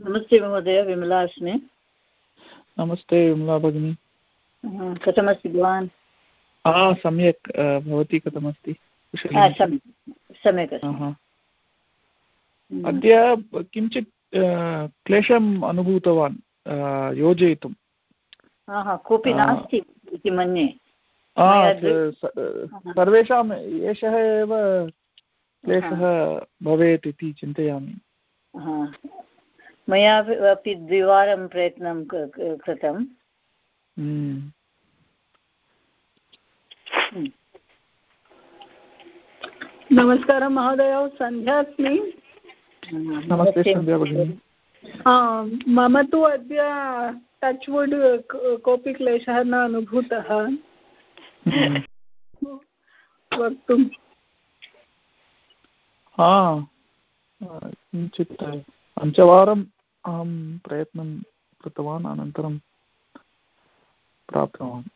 नमस्ते महोदय विमला अस्मि। नमस्ते विमला भगिनी। कथमस्ति भवान्? सम्यक् भवती कथमस्ति? सम्यक् अद्य किञ्चित् क्लेशम् अनुभूतवान् योजयितुं कोऽपि नास्ति इति मन्ये। सर्वेषाम् एषः एव क्लेशः भवेत् इति चिन्तयामि। मया अपि द्विवारं प्रयत्नं कृतं हम्म। नमस्कारः महोदय सन्ध्या अस्मि। मम तु अद्य टच्वुड् कोऽपि क्लेशः न अनुभूतः। हम्म। वक्तुं किञ्चित् पञ्चवारम् अहं प्रयत्नं कृतवान् अनन्तरं प्राप्तवान्।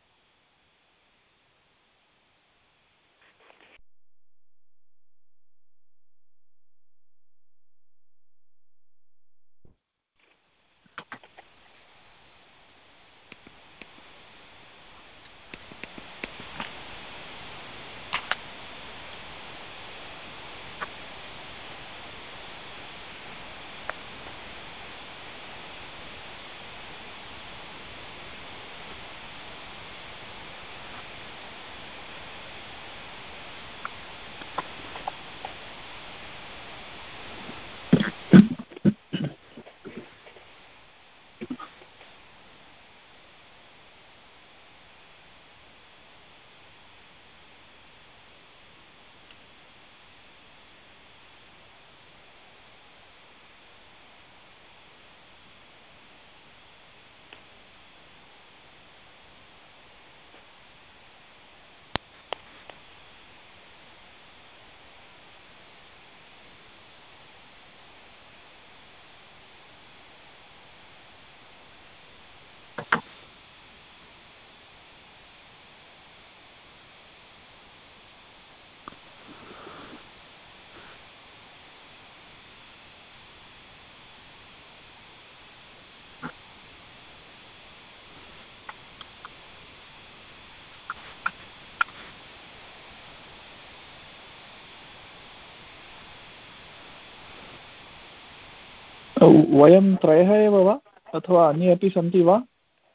वयं त्रयः एव वा? अथवा अन्ये अपि सन्ति वा?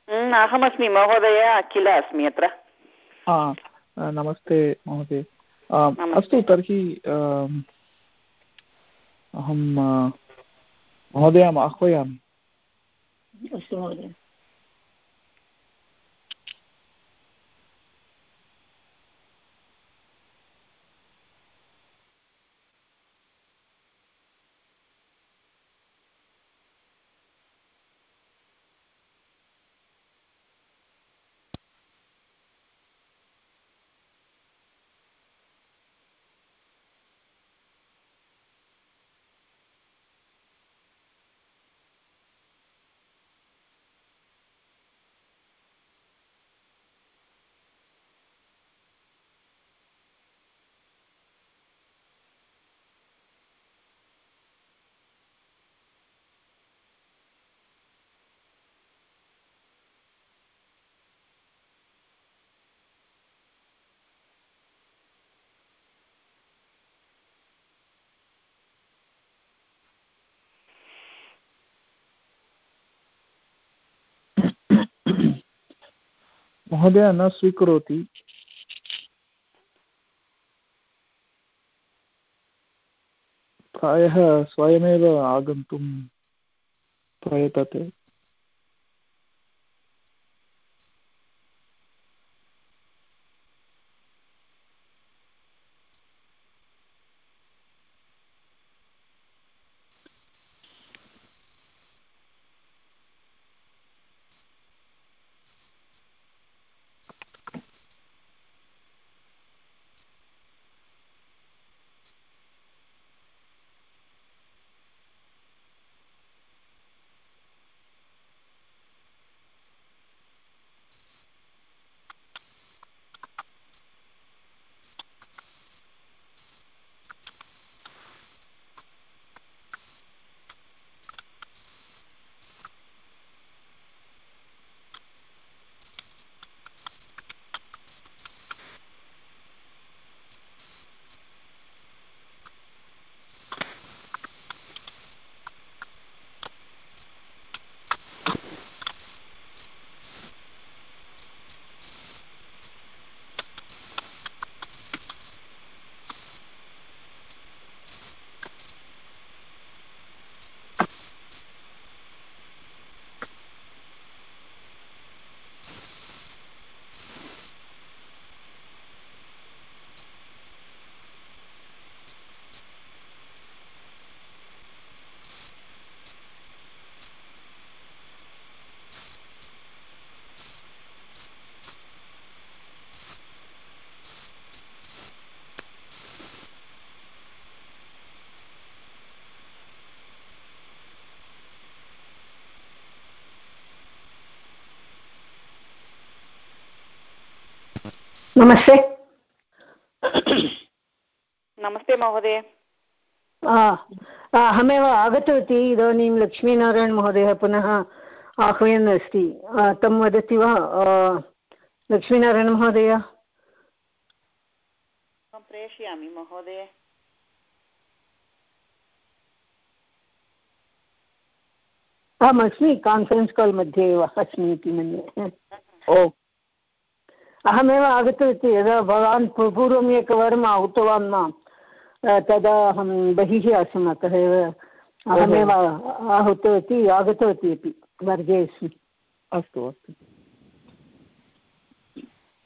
अहमस्मि महोदय अखिल अस्मि अत्र। नमस्ते महोदय। अस्तु तर्हि अहं महोदयम् आह्वयामि। अस्तु महोदय। महोदय न स्वीकरोति। प्रायः स्वयमेव आगन्तुं प्रयतते। नमस्ते। नमस्ते महोदय। अहमेव आगतवती इदानीं लक्ष्मीनारायणमहोदयः पुनः आह्वयन् अस्ति। तं वदति वा? लक्ष्मीनारायणमहोदय प्रेषयामि महोदय। अहमस्मि कान्फरेन्स् काल् मध्ये एव अस्मि इति मन्ये। ओ अहमेव आगतवती यदा भवान् पूर्वम् एकवारम् आहूतवान् माँ तदा अहं बहिः आसम् अतः एव अहमेव आहूतवती आगतवती अपि वर्गे अस्मि। अस्तु अस्तु।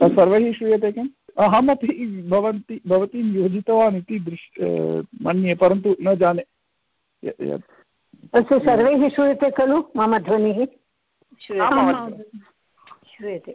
तत् सर्वैः श्रूयते किम्? अहमपि भवन्ति भवतीं योजितवान् इति दृश् मन्ये परन्तु न जाने। अस्तु सर्वैः श्रूयते खलु? मम ध्वनिः? श्रूयते।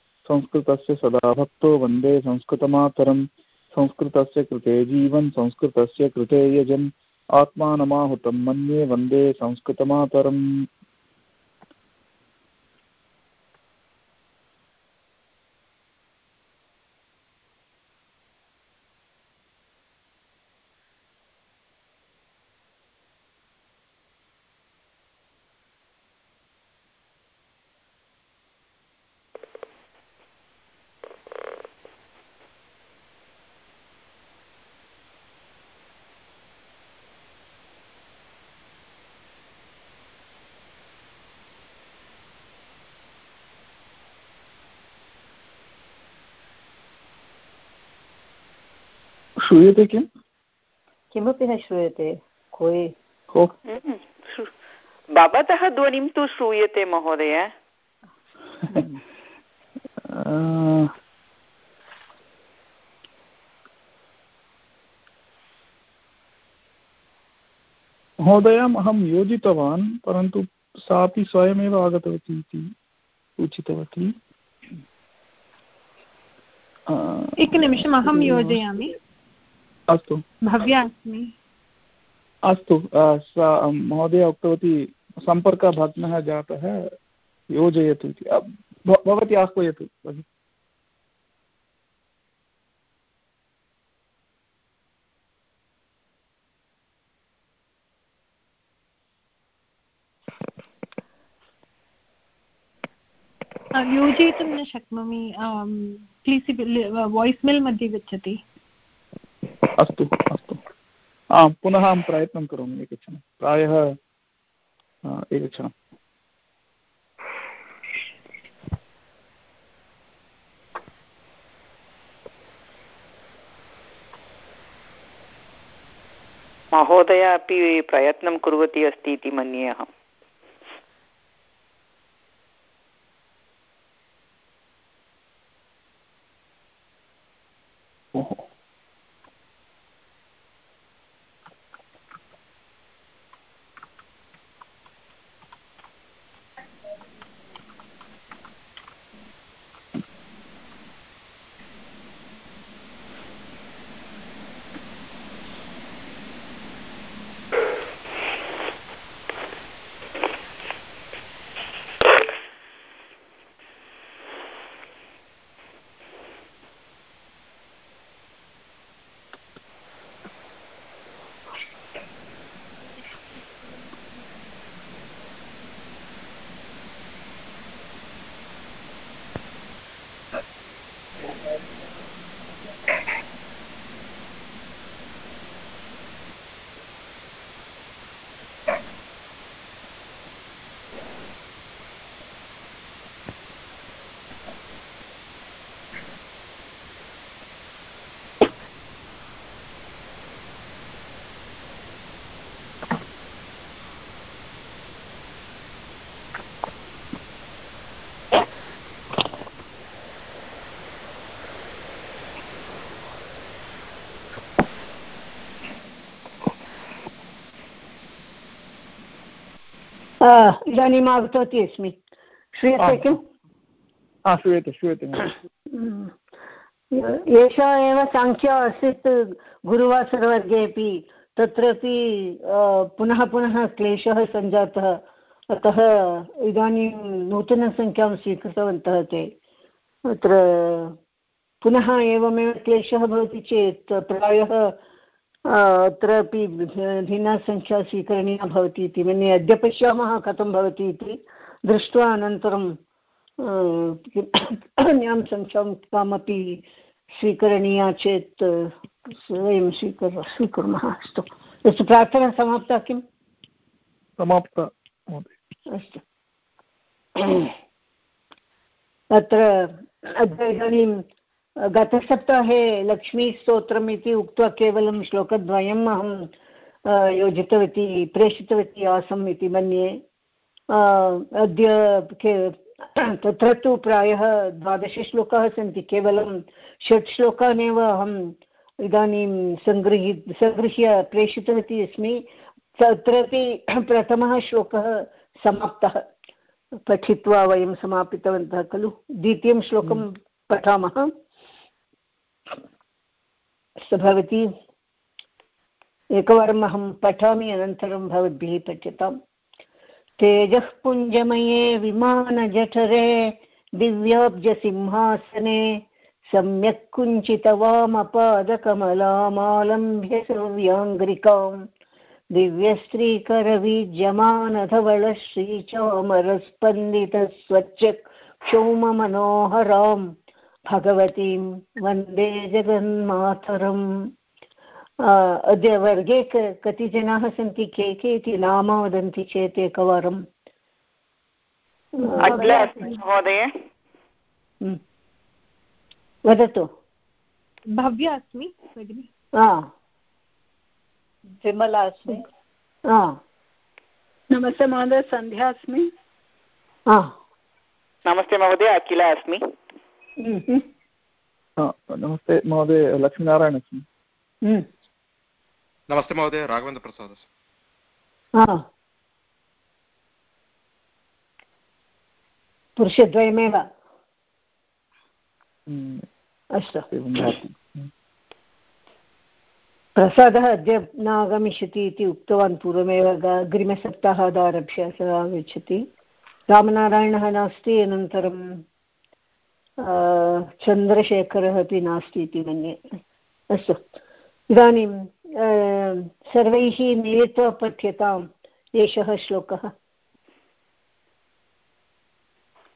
संस्कृतस्य सदा भक्तो वंदे संस्कृतमातरं संस्कृतस्य कृते जीवन्, संस्कृतस्य कृते यजन्। आत्मानमाहुतं मन्ये वंदे संस्कृतमातरम्। श्रूयते किम् किमपि न श्रूयते। कोयि हम्म, भवतः ध्वनिं तु श्रूयते महोदय। महोदयम् अहं योजितवान् परन्तु सापि स्वयमेव आगतवती इति सूचितवती एकनिमिषम् अहं योजयामि। अस्तु। भव्या अस्मि। अस्तु सा महोदया उक्तवती सम्पर्कः भग्नः जातः योजयतु इति। भवती आह्वयतु भगिनि योजयितुं न शक्नोमि प्लीस् वाय्स् मेल् मध्ये गच्छति। अस्तु अस्तु। आं, पुनः अहं प्रयत्नं करोमि एकक्षणं। प्रायः एकक्षणम्। महोदय, अपि प्रयत्नं कुर्वती अस्ति इति मन्ये अहम्। इदानीम् आगतवती अस्मि। श्रूयते किम्? श्रूयते श्रूयते एषा एव सङ्ख्या आसीत् गुरुवासरवर्गेपि तत्रापि पुनः पुनः क्लेशः सञ्जातः। अतः इदानीं नूतनसङ्ख्यां स्वीकृतवन्तः ते। अत्र पुनः एवमेव क्लेशः भवति चेत् प्रायः अत्रापि भिन्ना सङ्ख्या स्वीकरणीया भवति इति। मन्ये अद्य पश्यामः कथं भवति इति। दृष्ट्वा अनन्तरं अन्यां सङ्ख्यां कामपि स्वीकरणीया चेत् वयं स्वीकुर् स्वीकुर्मः। अस्तु। अस्तु प्रार्थना समाप्ता किम् समाप्ता अस्तु। अत्र अद्य इदानीं गतसप्ताहे लक्ष्मीस्तोत्रम् इति उक्त्वा केवलं श्लोकद्वयम् अहं योजितवती प्रेषितवती आसम् इति मन्ये। अद्य तत्र तु प्रायः द्वादशश्लोकाः सन्ति केवलं षट् श्लोकानेव अहम् इदानीं सङ्गृही सङ्गृह्य प्रेषितवती अस्मि। तत्रापि प्रथमः श्लोकः समाप्तः पठित्वा वयं समापितवन्तः खलु। द्वितीयं श्लोकं पठामः। अस्तु भवती। एकवारम् अहं पठामि, अनन्तरं भवद्भिः पठ्यताम् तेजः पुञ्जमये विमानजठरे, दिव्याब्जसिंहासने, सम्यक् कुञ्चितवामपादकमलामालम्ब्य सव्याङ्ग्रिकाम् दिव्यस्त्रीकरवीज्यमानधवलश्रीचामरस्पन्दितस्वच्छक्षौममनोहराम् भगवतीं वंदे जगन्मातरम्। अद्य वर्गे कति जनाः सन्ति? के के इति नाम वदन्ति चेत् एकवारम्। महोदय। वदतु। भव्या अस्मि भगिनि। विमला अस्मि। नमस्ते महोदय सन्ध्या अस्मि। नमस्ते महोदय अखिला अस्मि। नमस्ते महोदय लक्ष्मीनारायण अस्मि नमस्ते महोदय राघवेन्द्रप्रसाद अस्मि पुरुषद्वयमेव अस्तु प्रसादः अद्य न आगमिष्यति इति उक्तवान् पूर्वमेव अग्रिमसप्ताहादारभ्य सः आगच्छति। रामनारायणः नास्ति अनन्तरं चन्द्रशेखरः अपि नास्ति इति मन्ये। अस्तु। इदानीं सर्वैः मिलित्वा पठ्यताम् एषः श्लोकः।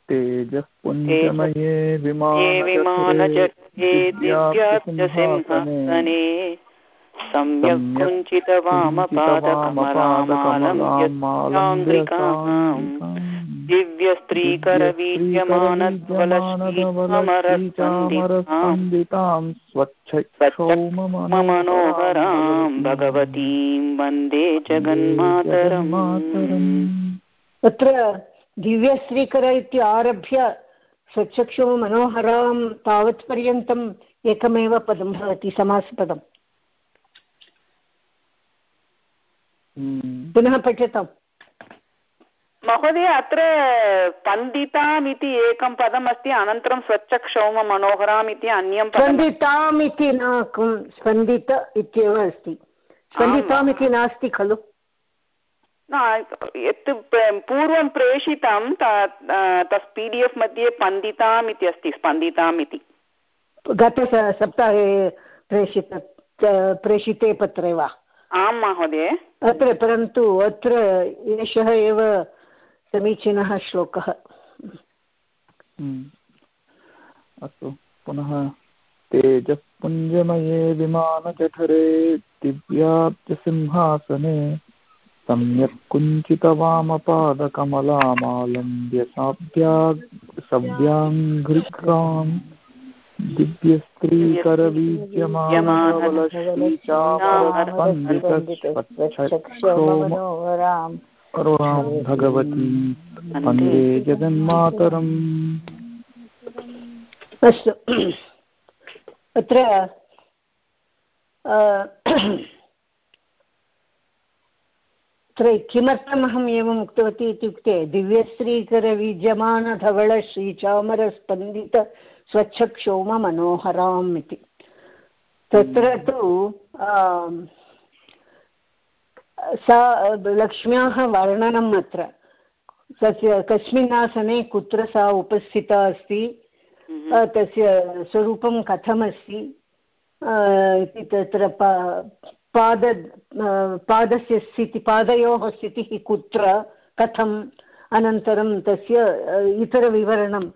तेजः पुञ्जमये विमानजट्टे सम्यक् दिव्यस्त्रीकरवीर्यमानज्वलश्रीचामरस्पन्दितां स्वच्छमनोहरां भगवतीं वंदे जगन्मातरम्। अत्र दिव्यस्त्रीकर इति आरभ्य स्वच्छक्षो मनोहरां तावत्पर्यन्तम् एकमेव पदं भवति समासपदम्। पुनः पठ्यताम् महोदय अत्र स्पन्दिताम् इति एकं पदम् अस्ति अनन्तरं स्वच्छक्षौम मनोहराम् इति अन्यं स्पन्दिताम् इति न स्पन्दित इत्येव अस्ति। स्पन्दिताम् इति नास्ति खलु। यत् पूर्वं प्रेषितं तस् पी डि एफ् मध्ये स्पन्दिताम् इति अस्ति स्पन्दिताम् इति गतसप्ताहे प्रेषित प्रेषिते पत्रे वा? आं महोदय। अत्र परन्तु अत्र एषः एव समीचीनः श्लोकः। अस्तु पुनः तेजःपुञ्जमये विमानजठरे दिव्याब्जसिंहासने सम्यक् कुञ्चितवामपादकमलामालम्ब्य साभ्या सव्याङ्घ्रिक्राम् दिव्यस्त्रीकरवीर्यमानवलश्रीचामरस्पन्दितस्वच्छक्षोमरां भगवतीं वंदे जगन्मातरम्। अस्तु। अत्र अत्र किमर्थमहम् एवम् उक्तवती इत्युक्ते दिव्यश्रीकरविद्यमानधवलश्रीचामरस्पन्दित स्वच्छक्षोममनोहराम् इति। तत्र तु सा लक्ष्म्याः वर्णनम् अत्र तस्य कस्मिन् आसने कुत्र सा उपस्थिता अस्ति हम्म। तस्य स्वरूपं कथमस्ति इति तत्र पाद पादस्य स्थितिः पादयोः स्थितिः कुत्र कथम् अनन्तरं तस्य इतरविवरणं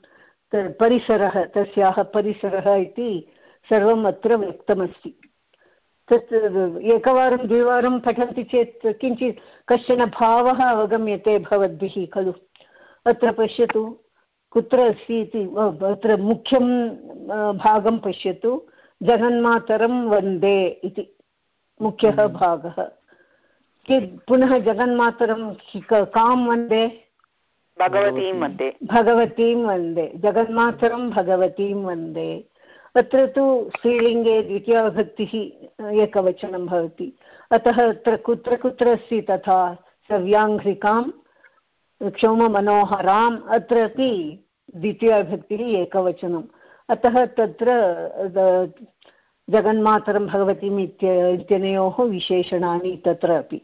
परिसरः तस्याः परिसरः इति सर्वम् अत्र व्यक्तमस्ति तत् एकवारं द्विवारं पठन्ति चेत् किञ्चित् कश्चन भावः अवगम्यते भवद्भिः खलु? अत्र पश्यतु कुत्र अस्ति इति अत्र मुख्यं भागं पश्यतु जगन्मातरं वंदे इति मुख्यः हम्म। भागः। पुनः जगन्मातरं कां वंदे? भगवतीं वंदे। भगवतीं वंदे। जगन्मातरं भगवतीं वंदे। अत्र तु स्त्रीलिङ्गे द्वितीयाविभक्तिः एकवचनं भवति। अतः अत्र कुत्र कुत्र अस्ति तथा सव्याङ्घ्रिकां, क्षौममनोहराम्, अत्रापि द्वितीयाविभक्तिः एकवचनम्। अतः तत्र जगन्मातरं भगवतीम् इत्य, इत्यनयोः विशेषणानि तत्र अपि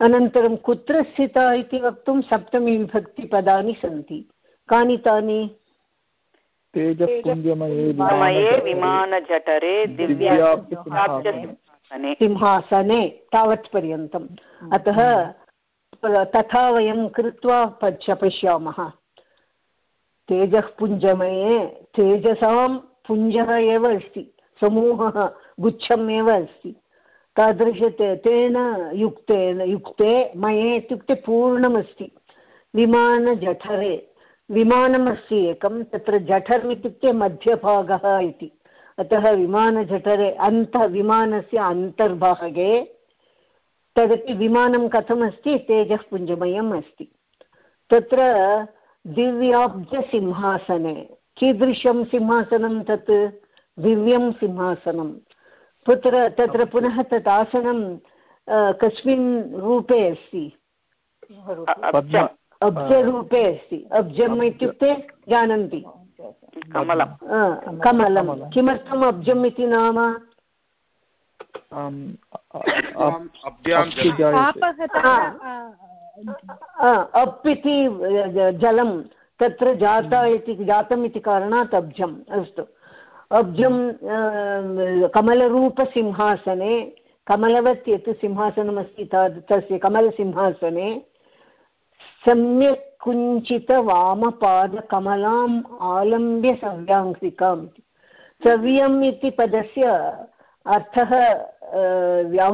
अनन्तरं कुत्र स्थिता इति वक्तुं सप्तमीविभक्तिपदानि सन्ति। कानि तानि? तेजःपुञ्जमये विमानजठरे सिंहासने तावत्पर्यन्तम् अतः तथा वयं कृत्वा पश्य पश्यामः तेजः पुञ्जमये तेजसां पुञ्जः एव अस्ति समूहः गुच्छम् एव अस्ति तादृश तेन युक्तेन युक्ते मये इत्युक्ते पूर्णमस्ति विमानजठरे विमानमस्ति एकं, तत्र जठर् इत्युक्ते मध्यभागः इति। अतः विमानजठरे अन्तः विमानस्य अन्तर्भागे तदपि विमानं कथमस्ति, तेजः पुञ्जमयम् अस्ति। तत्र दिव्याब्जसिंहासने, कीदृशं सिंहासनं तत्? दिव्यं सिंहासनं। पुत्र तत्र पुनः तत् आसनं कस्मिन् रूपे अस्ति? अब्जरूपे अस्ति। अब्जम् इत्युक्ते जानन्ति। कमलं कमलं किमर्थम् अब्जम् इति नाम? अप् इति जलं तत्र जाता इति जातम् इति कारणात् अब्जम्। अस्तु। अब्जं कमलरूपसिंहासने कमलवत् यत् सिंहासनमस्ति तद् तस्य कमलसिंहासने सम्यक् कुञ्चितवामपादकमलाम् आलम्ब्य सव्याङ्घ्रिकाम् सव्यम् इति पदस्य अर्थः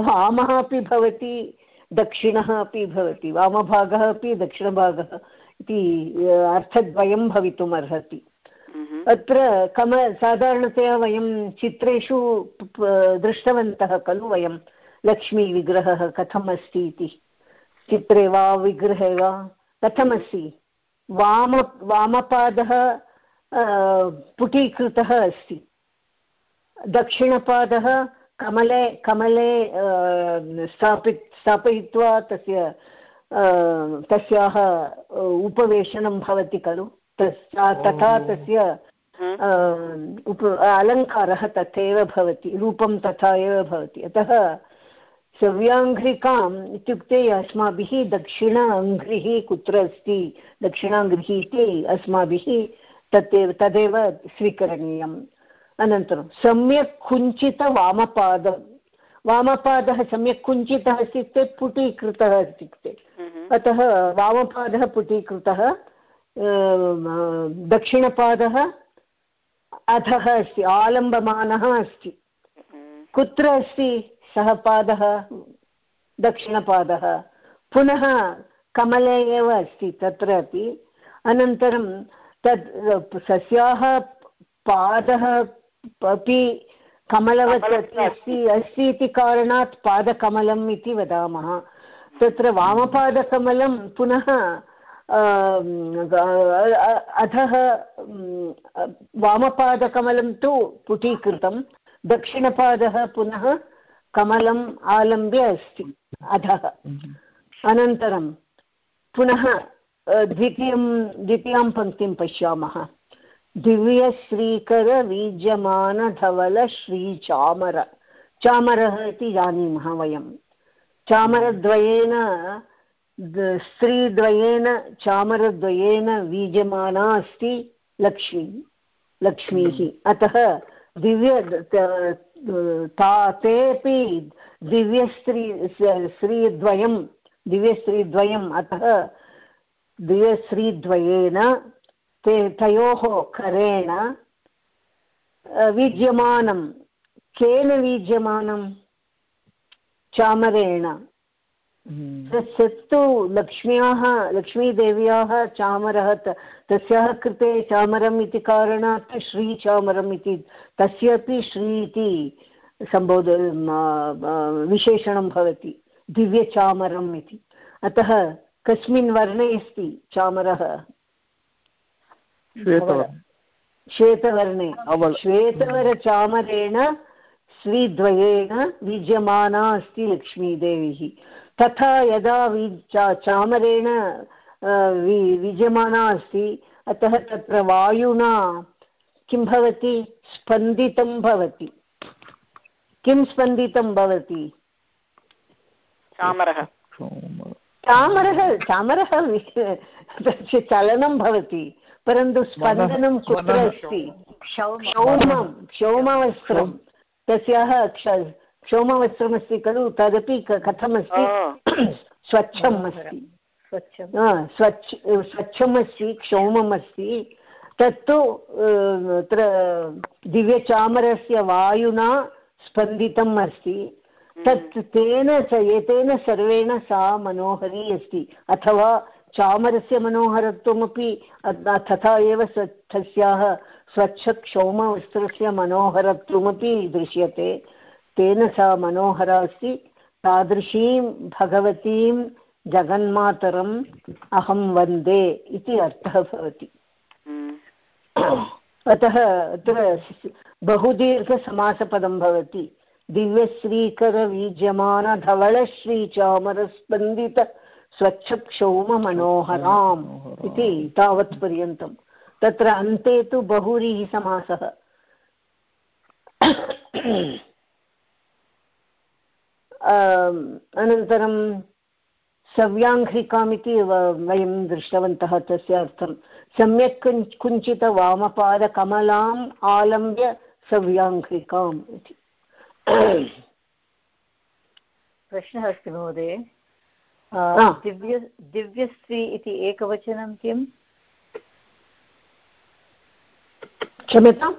वामः अपि भवति दक्षिणः अपि भवति वामभागः अपि दक्षिणभागः इति अर्थद्वयं भवितुम् अर्हति हम्म। अत्र कम साधारणतया वयं चित्रेषु दृष्टवन्तः खलु वयं लक्ष्मीविग्रहः कथम् अस्ति इति। चित्रे वा विग्रहे वा कथमस्ति? वाम वामपादः पुटीकृतः अस्ति। दक्षिणपादः कमले कमले स्थापि स्थापयित्वा तस्य तस्याः उपवेशनं भवति खलु। तथा तस्य उप अलङ्कारः तथैव भवति। रूपं तथा एव भवति। अतः सव्याङ्घ्रिकाम् इत्युक्ते अस्माभिः दक्षिण अङ्घ्रिः कुत्र अस्ति? दक्षिणाङ्घ्रिः इति अस्माभिः तदेव तदेव स्वीकरणीयम्। अनन्तरं सम्यक् कुञ्चितवामपादं वामपादः। सम्यक् कुञ्चितः इत्युक्ते पुटीकृतः इत्युक्ते। अतः वामपादः पुटीकृतः दक्षिणपादः अधः अस्ति आलम्बमानः अस्ति। कुत्र अस्ति? सः पादः दक्षिणपादः। पुनः कमले एव अस्ति तत्र अपि। अनन्तरं तद् सस्याः पादः अपि कमलवत् अस्ति अस्ति इति कारणात् पादकमलम् इति वदामः। तत्र वामपादकमलं पुनः अधः वामपादकमलं तु पुटीकृतं। दक्षिणपादः पुनः कमलम् आलम्ब्य अस्ति अधः। अनन्तरं पुनः द्वितीयं, द्वितीयां पङ्क्तिं पश्यामः। दिव्यश्रीकरवीज्यमानधवलश्रीचामर चामरः इति जानीमः वयं। चामरद्वयेन स्त्रीद्वयेन, चामरद्वयेन वीज्यमाना अस्ति लक्ष्मी, लक्ष्मीः। अतः दिव्य ता तेपि दिव्यस्त्री स्त्रीद्वयं दिव्यस्त्रीद्वयम् अतः दिव्यस्त्रीद्वयेन ते तयोः करेण वीज्यमानं। केन वीज्यमानं? चामरेण। हम्म। तत्तु लक्ष्म्याः लक्ष्मीदेव्याः चामरः तस्याः कृते चामरम् इति कारणात् श्रीचामरम् इति तस्यापि श्री इति सम्बोध विशेषणं भवति दिव्यचामरम् इति। अतः कस्मिन् वर्णे अस्ति चामरः? श्वेतवर्णे। श्वेतवरचामरेण श्रीद्वयेन विद्यमाना अस्ति लक्ष्मीदेवी। तथा यदा वि चामरेण वि विद्यमाना अस्ति। अतः तत्र वायुना किं भवति? स्पन्दितं भवति। किं स्पन्दितं भवति? चामरः। चामरः। चामरः तस्य चलनं भवति। परन्तु स्पन्दनं कुत्र अस्ति? क्षौमं क्षौमवस्त्रं तस्याः क्षौमवस्त्रमस्ति खलु? तदपि कथमस्ति? स्वच्छम् अस्ति स्वच्छ स्वच्छम् अस्ति क्षौमम् अस्ति तत्तु अत्र दिव्यचामरस्य वायुना स्पन्दितम् अस्ति। तत् तेन च एतेन सर्वेण सा मनोहरी अस्ति। अथवा चामरस्य मनोहरत्वमपि तथा एव तस्याः स्वच्छक्षौमवस्त्रस्य मनोहरत्वमपि दृश्यते। तेन सा मनोहरा अस्ति। तादृशीं भगवतीं जगन्मातरम् अहं वंदे इति अर्थः भवति। हम्म। अतः अत्र बहुदीर्घसमासपदं भवति। दिव्यश्रीकरवीज्यमानधवलश्रीचामरस्पन्दित स्वच्छक्षौममनोहराम् इति तावत्पर्यन्तं तत्र अन्ते तु बहुरीः समासः। अनन्तरं सव्याङ्घ्रिकामिति वयं दृष्टवन्तः तस्य अर्थं. सम्यक् कुञ्चित वामपादकमलाम् आलम्ब्य सव्याङ्घ्रिकाम् इति. प्रश्नः अस्ति महोदय. दिव्य दिव्यस्त्री इति एकवचनं किम् क्षम्यताम्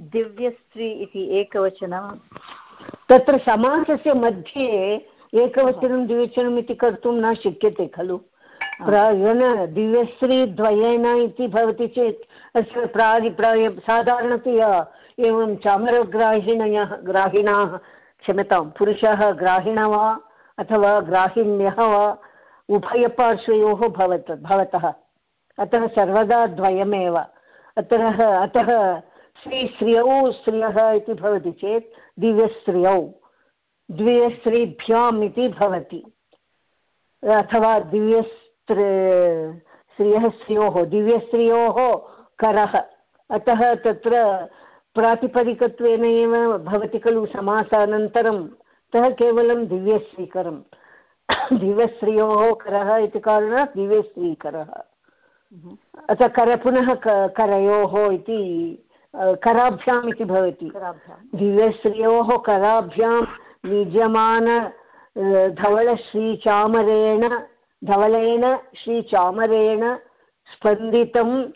दिव्यस्त्री इति एकवचनं. तत्र समासस्य मध्ये एकवचनं द्विवचनम् इति कर्तुं न शक्यते खलु। प्रायण दिव्यश्रीद्वयेन इति भवति चेत् अस्य प्रादि प्राय साधारणतया एवं चामरग्राहिणयः ग्राहिणाः क्षम्यतां पुरुषः ग्राहिण वा अथवा ग्राहिण्यः वा उभयपार्श्वयोः भवत भवतः। अतः सर्वदा द्वयमेव। अतः अतः श्रीश्रियौ स्त्रियः इति भवति चेत् दिव्यस्त्रियौ। द्वियस्त्रीभ्याम् इति भवति। अथवा दिव्यस्त्र स्त्रियः स्त्रियोः दिव्यस्त्रियोः करः। अतः तत्र प्रातिपदिकत्वेन एव भवति खलु समासानन्तरं। अतः केवलं दिव्यश्रीकरं दिव्यश्रियोः करः इति कारणात् दिव्यश्रीकरः अतः कर पुनः करयोः इति कराभ्याम् इति भवति। दिव्यश्रियोः कराभ्यां विद्यमान धवलश्रीचामरेण धवलेन श्रीचामरेण स्पन्दितं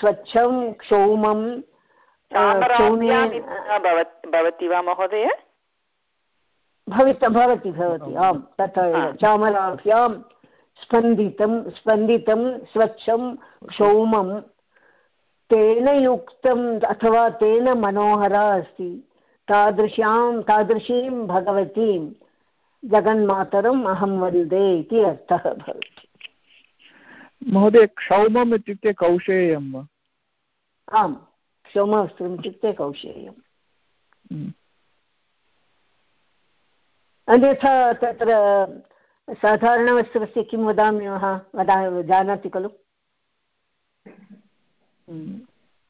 स्वच्छं क्षौमं भवति वा महोदय? भवित भवति भवति आम् तथा एव। चामराभ्यां स्पन्दितं स्पन्दितं स्वच्छं क्षौमं। तेन युक्तम् अथवा तेन मनोहरा अस्ति। तादृशां तादृशीं भगवतीं जगन्मातरम् अहं वंदे इति अर्थः भवति। महोदय क्षौमम् इत्युक्ते कौशेयं वा? आम् क्षौमवस्त्रम् इत्युक्ते कौशेयम्। हम्म। अन्यथा तत्र साधारणवस्त्रस्य किं वदामि वदा जानाति खलु?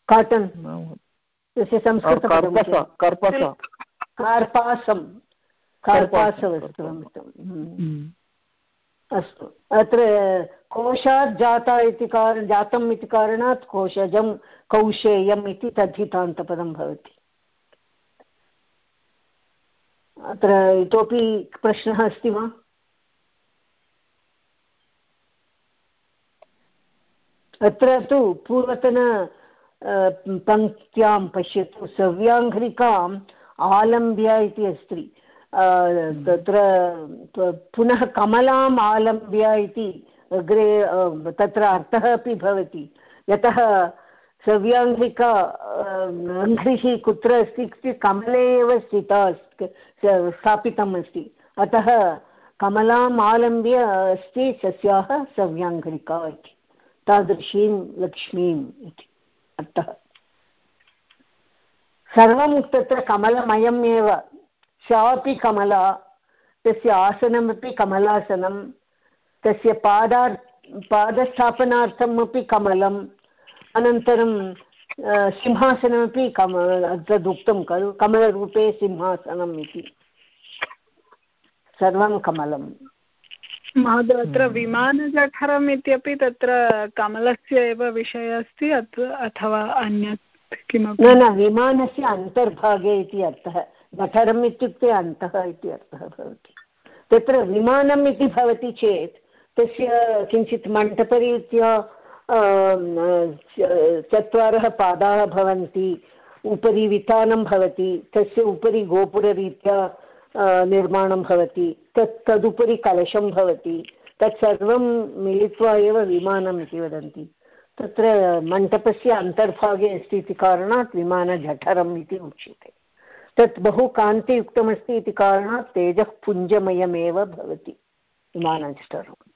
काटन्। तस्य संस्कृतपदं कार्पासं कार्पासवस्त्रं अस्तु। अत्र कोशात् जाता इति कारण जातम् इति कारणात् कोशजं कौशेयम् इति तद्धितान्तपदं भवति। अत्र इतोपि प्रश्नः अस्ति वा? अत्र तु पूर्वतन पङ्क्त्यां पश्यतु सव्याङ्घ्रिकाम् आलम्ब्य इति अस्ति। तत्र पुनः कमलाम् आलम्ब्य इति अग्रे तत्र अर्थः अपि भवति। यतः सव्याङ्घ्रिका अङ्घ्रिः कुत्र अस्ति इत्युक्ते कमले एव स्थिता स्थापितम् अस्ति। अतः कमलाम् आलम्ब्य अस्ति तस्याः सव्याङ्घ्रिका इति तादृशीं लक्ष्मीम् इति। अर्थः सर्वं तत्र कमलमयम् एव। कमला, तस्य आसनमपि कमलासनं तस्य पादा पादस्थापनार्थम् अपि कमलम् अनन्तरं सिंहासनमपि कम, तदुक्तं खलु, कमलरूपे सिंहासनम् इति। सर्वं कमलम्। महोदय अत्र विमानजठरम् इत्यपि तत्र कमलस्य एव विषयः अस्ति अथवा अन्यत् किमपि? न न विमानस्य अन्तर्भागे इति अर्थः जठरम् इत्युक्ते अन्तः इति अर्थः भवति। तत्र विमानम् इति भवति चेत् तस्य किञ्चित् मण्टपरीत्या चत्वारः पादाः भवन्ति उपरि वितानं भवति तस्य उपरि गोपुररीत्या निर्माणं भवति तत् तदुपरि कलशं भवति तत्सर्वं मिलित्वा एव विमानम् इति वदन्ति तत्र मण्टपस्य अन्तर्भागे अस्ति इति कारणात् विमानजठरम् इति उच्यते। तत् बहु कान्तियुक्तमस्ति इति कारणात् तेजः पुञ्जमयमेव भवति विमानजठरम्।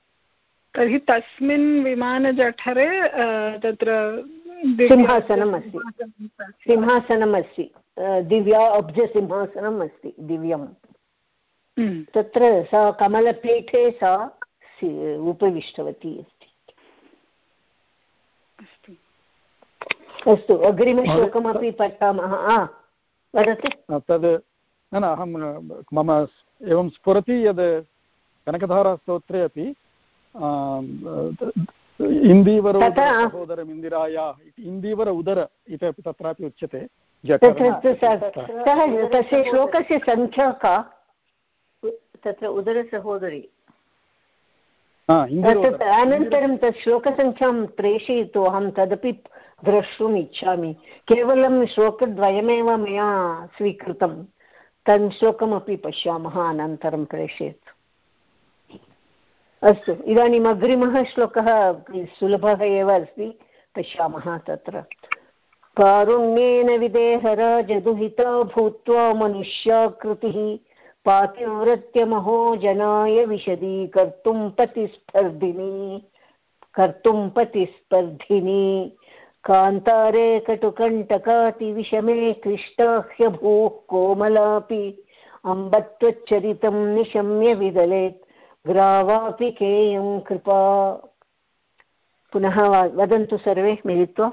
तर्हि तस्मिन् विमानजठरे तत्र सिंहासनम् अस्ति सिंहासनम् अस्ति दिव्या अब्जसिंहासनम् अस्ति दिव्यं। तत्र सा कमलपीठे सा उपविष्टवती अस्ति। अस्तु। अग्रिमश्लोकमपि पठामः। वदतु। तद् न न अहं मम एवं स्फुरति यद् कनकधारास्तोत्रे अपि इन्दीवर सहोदरम् इन्दिराया इन्दीवर उदर इति अपि तत्रापि उच्यते। तस्य श्लोकस्य सङ्ख्या का तत्र उदरसहोदरी। अनन्तरं तत् श्लोकसङ्ख्यां प्रेषयतु अहं तदपि द्रष्टुम् इच्छामि। केवलं श्लोकद्वयमेव मया स्वीकृतं। तन् श्लोकमपि पश्यामः अनन्तरं प्रेषयतु। अस्तु इदानीम् अग्रिमः श्लोकः सुलभः एव अस्ति। पश्यामः तत्र। कारुण्येन विदेहराजदुहिता भूत्वा मनुष्याकृतिः पातिव्रत्यमहो जनाय विशदीकर्तुं पतिस्पर्धिनी कर्तुं पतिस्पर्धिनी कान्तारे कटुकण्टकातिविषमे क्लिष्टाह्यभूः कोमलापि अम्बत्वच्चरितं निशम्य विदलेत्, ग्रावापि केयं कृपा। पुनः वदन्तु सर्वे मिलित्वा।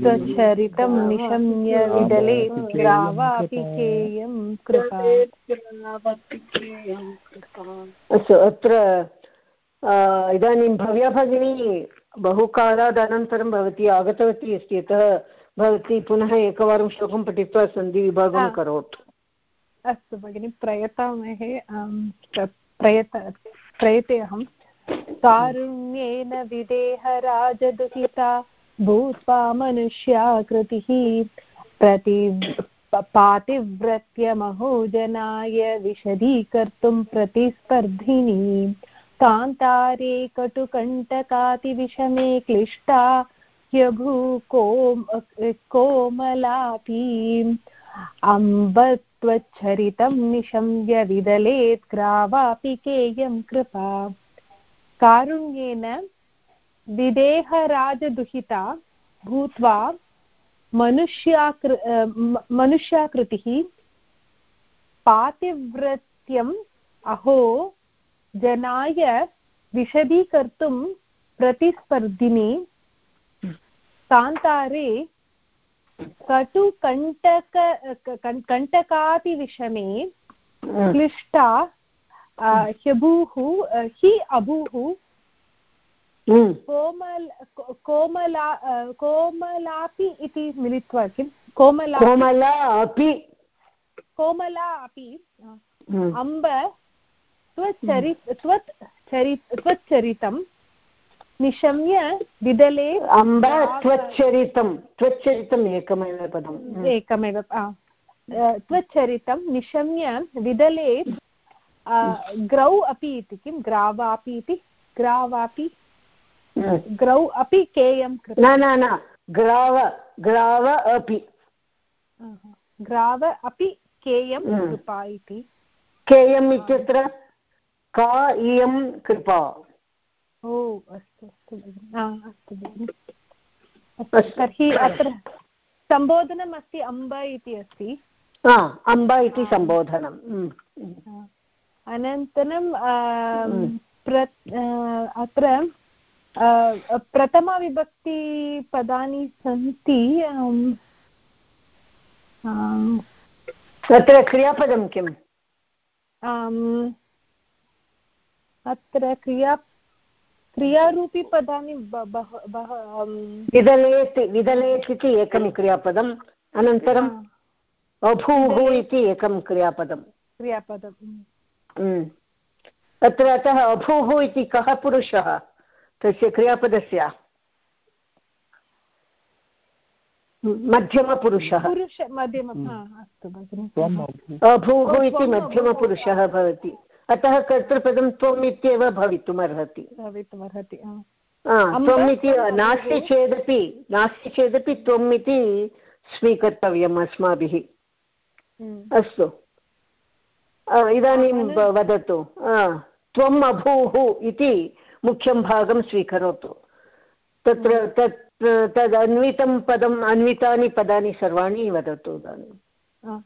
स्वचरितं निशम्य विदले ग्रावापि केयं कृपा। अस्तु अत्र इदानीं भव्या भगिनी बहुकालात् अनन्तरं भवती आगतवती अस्ति यतः भवती पुनः एकवारं श्लोकं पठित्वा सन्धिविभागं करोतु। अस्तु भगिनि प्रयतामहे प्रयत प्रयते अहं। कारुण्येन विदेहराजदुहिता, भूत्वा मनुष्याकृतिः प्रति पातिव्रत्यमहोजनाय विशदीकर्तुं प्रतिस्पर्धिनी। कान्तारे कटुकण्टकातिविषमे क्लिष्टा, ह्यभूकोम कोमलापीम् अम्बत्वच्छरितं निशम्य विदलेत् ग्रावापि केयं कृपा। कारुण्येन विदेहराजदुहिता भूत्वा मनुष्याकृ मनुष्याकृतिः पातिव्रत्यम् अहो जनाय विशदीकर्तुं प्रतिस्पर्धिनि कान्तारे कटुकण्टक कण्टकातिविषमे क्लिष्टा ह्यभूः हि अभूः हम्म। कोमल कोमला कोमलापि इति मिलित्वा किं कोमला कोमला अपि कोमला अपि हम्म। अम्ब त्वच्चरि त्वत् चरि त्वच्चरितं निशम्य विदले अम्ब त्वच्चरितं त्वच्चरितम् एकमेव पदम् हम्म। एकमेव त्वच्चरितं निशम्य विदले ग्रौ अपि इति किं? ग्रावापि इति? ग्रावापि? ग्रौ अपि केयं न न न ग्राव ग्राव अपि। ग्राव अपि केयं कृपा इति। केयम् इत्यत्र का इयं कृपा? ओ अस्तु अस्तु भगिनि। अस्तु तर्हि अत्र सम्बोधनम् अस्ति अम्ब इति अस्ति। अम्ब इति सम्बोधनम् अनन्तरं अत्र प्रथमविभक्तिपदानि सन्ति तत्र क्रियापदं किम्? अत्र क्रिया क्रियारूपिपदानि विदलेत् विदलेत् इति एकं क्रियापदम् अनन्तरम् अभूः इति एकं क्रियापदं क्रियापदम् तत्र अतः अभूः इति कः पुरुषः? तस्य क्रियापदस्य? मध्यमपुरुषः। अभूः इति मध्यमपुरुषः भवति। अतः कर्तृपदं त्वम् इत्येव भवितुमर्हति। त्वम् इति नास्ति चेदपि नास्ति चेदपि त्वम् इति स्वीकर्तव्यम् अस्माभिः। हम्म। अस्तु। इदानीं वदतु त्वम् अभूः इति मुख्यं भागं स्वीकरोतु तत्र। तत् तद् अन्वितं पदम् अन्वितानि पदानि सर्वाणि वदतु इदानीं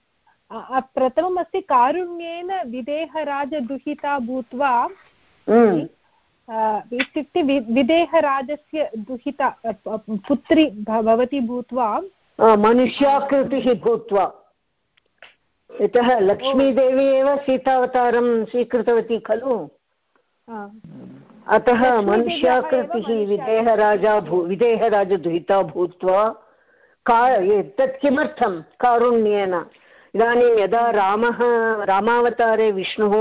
प्रथमम् अस्ति कारुण्येन विदेहराजदुहिता भूत्वा हम्म। इत्युक्ते विदेहराजस्य दुहिता पुत्री भवती भूत्वा मनुष्याकृतिः भूत्वा यतः लक्ष्मीदेवी एव सीतावतारं स्वीकृतवती खलु? अतः मनुष्याकृतिः विदेहराजा भू विदेहराजदुहिता भूत्वा का तत् किमर्थं कारुण्येन? इदानीं यदा रामः रामावतारे विष्णुः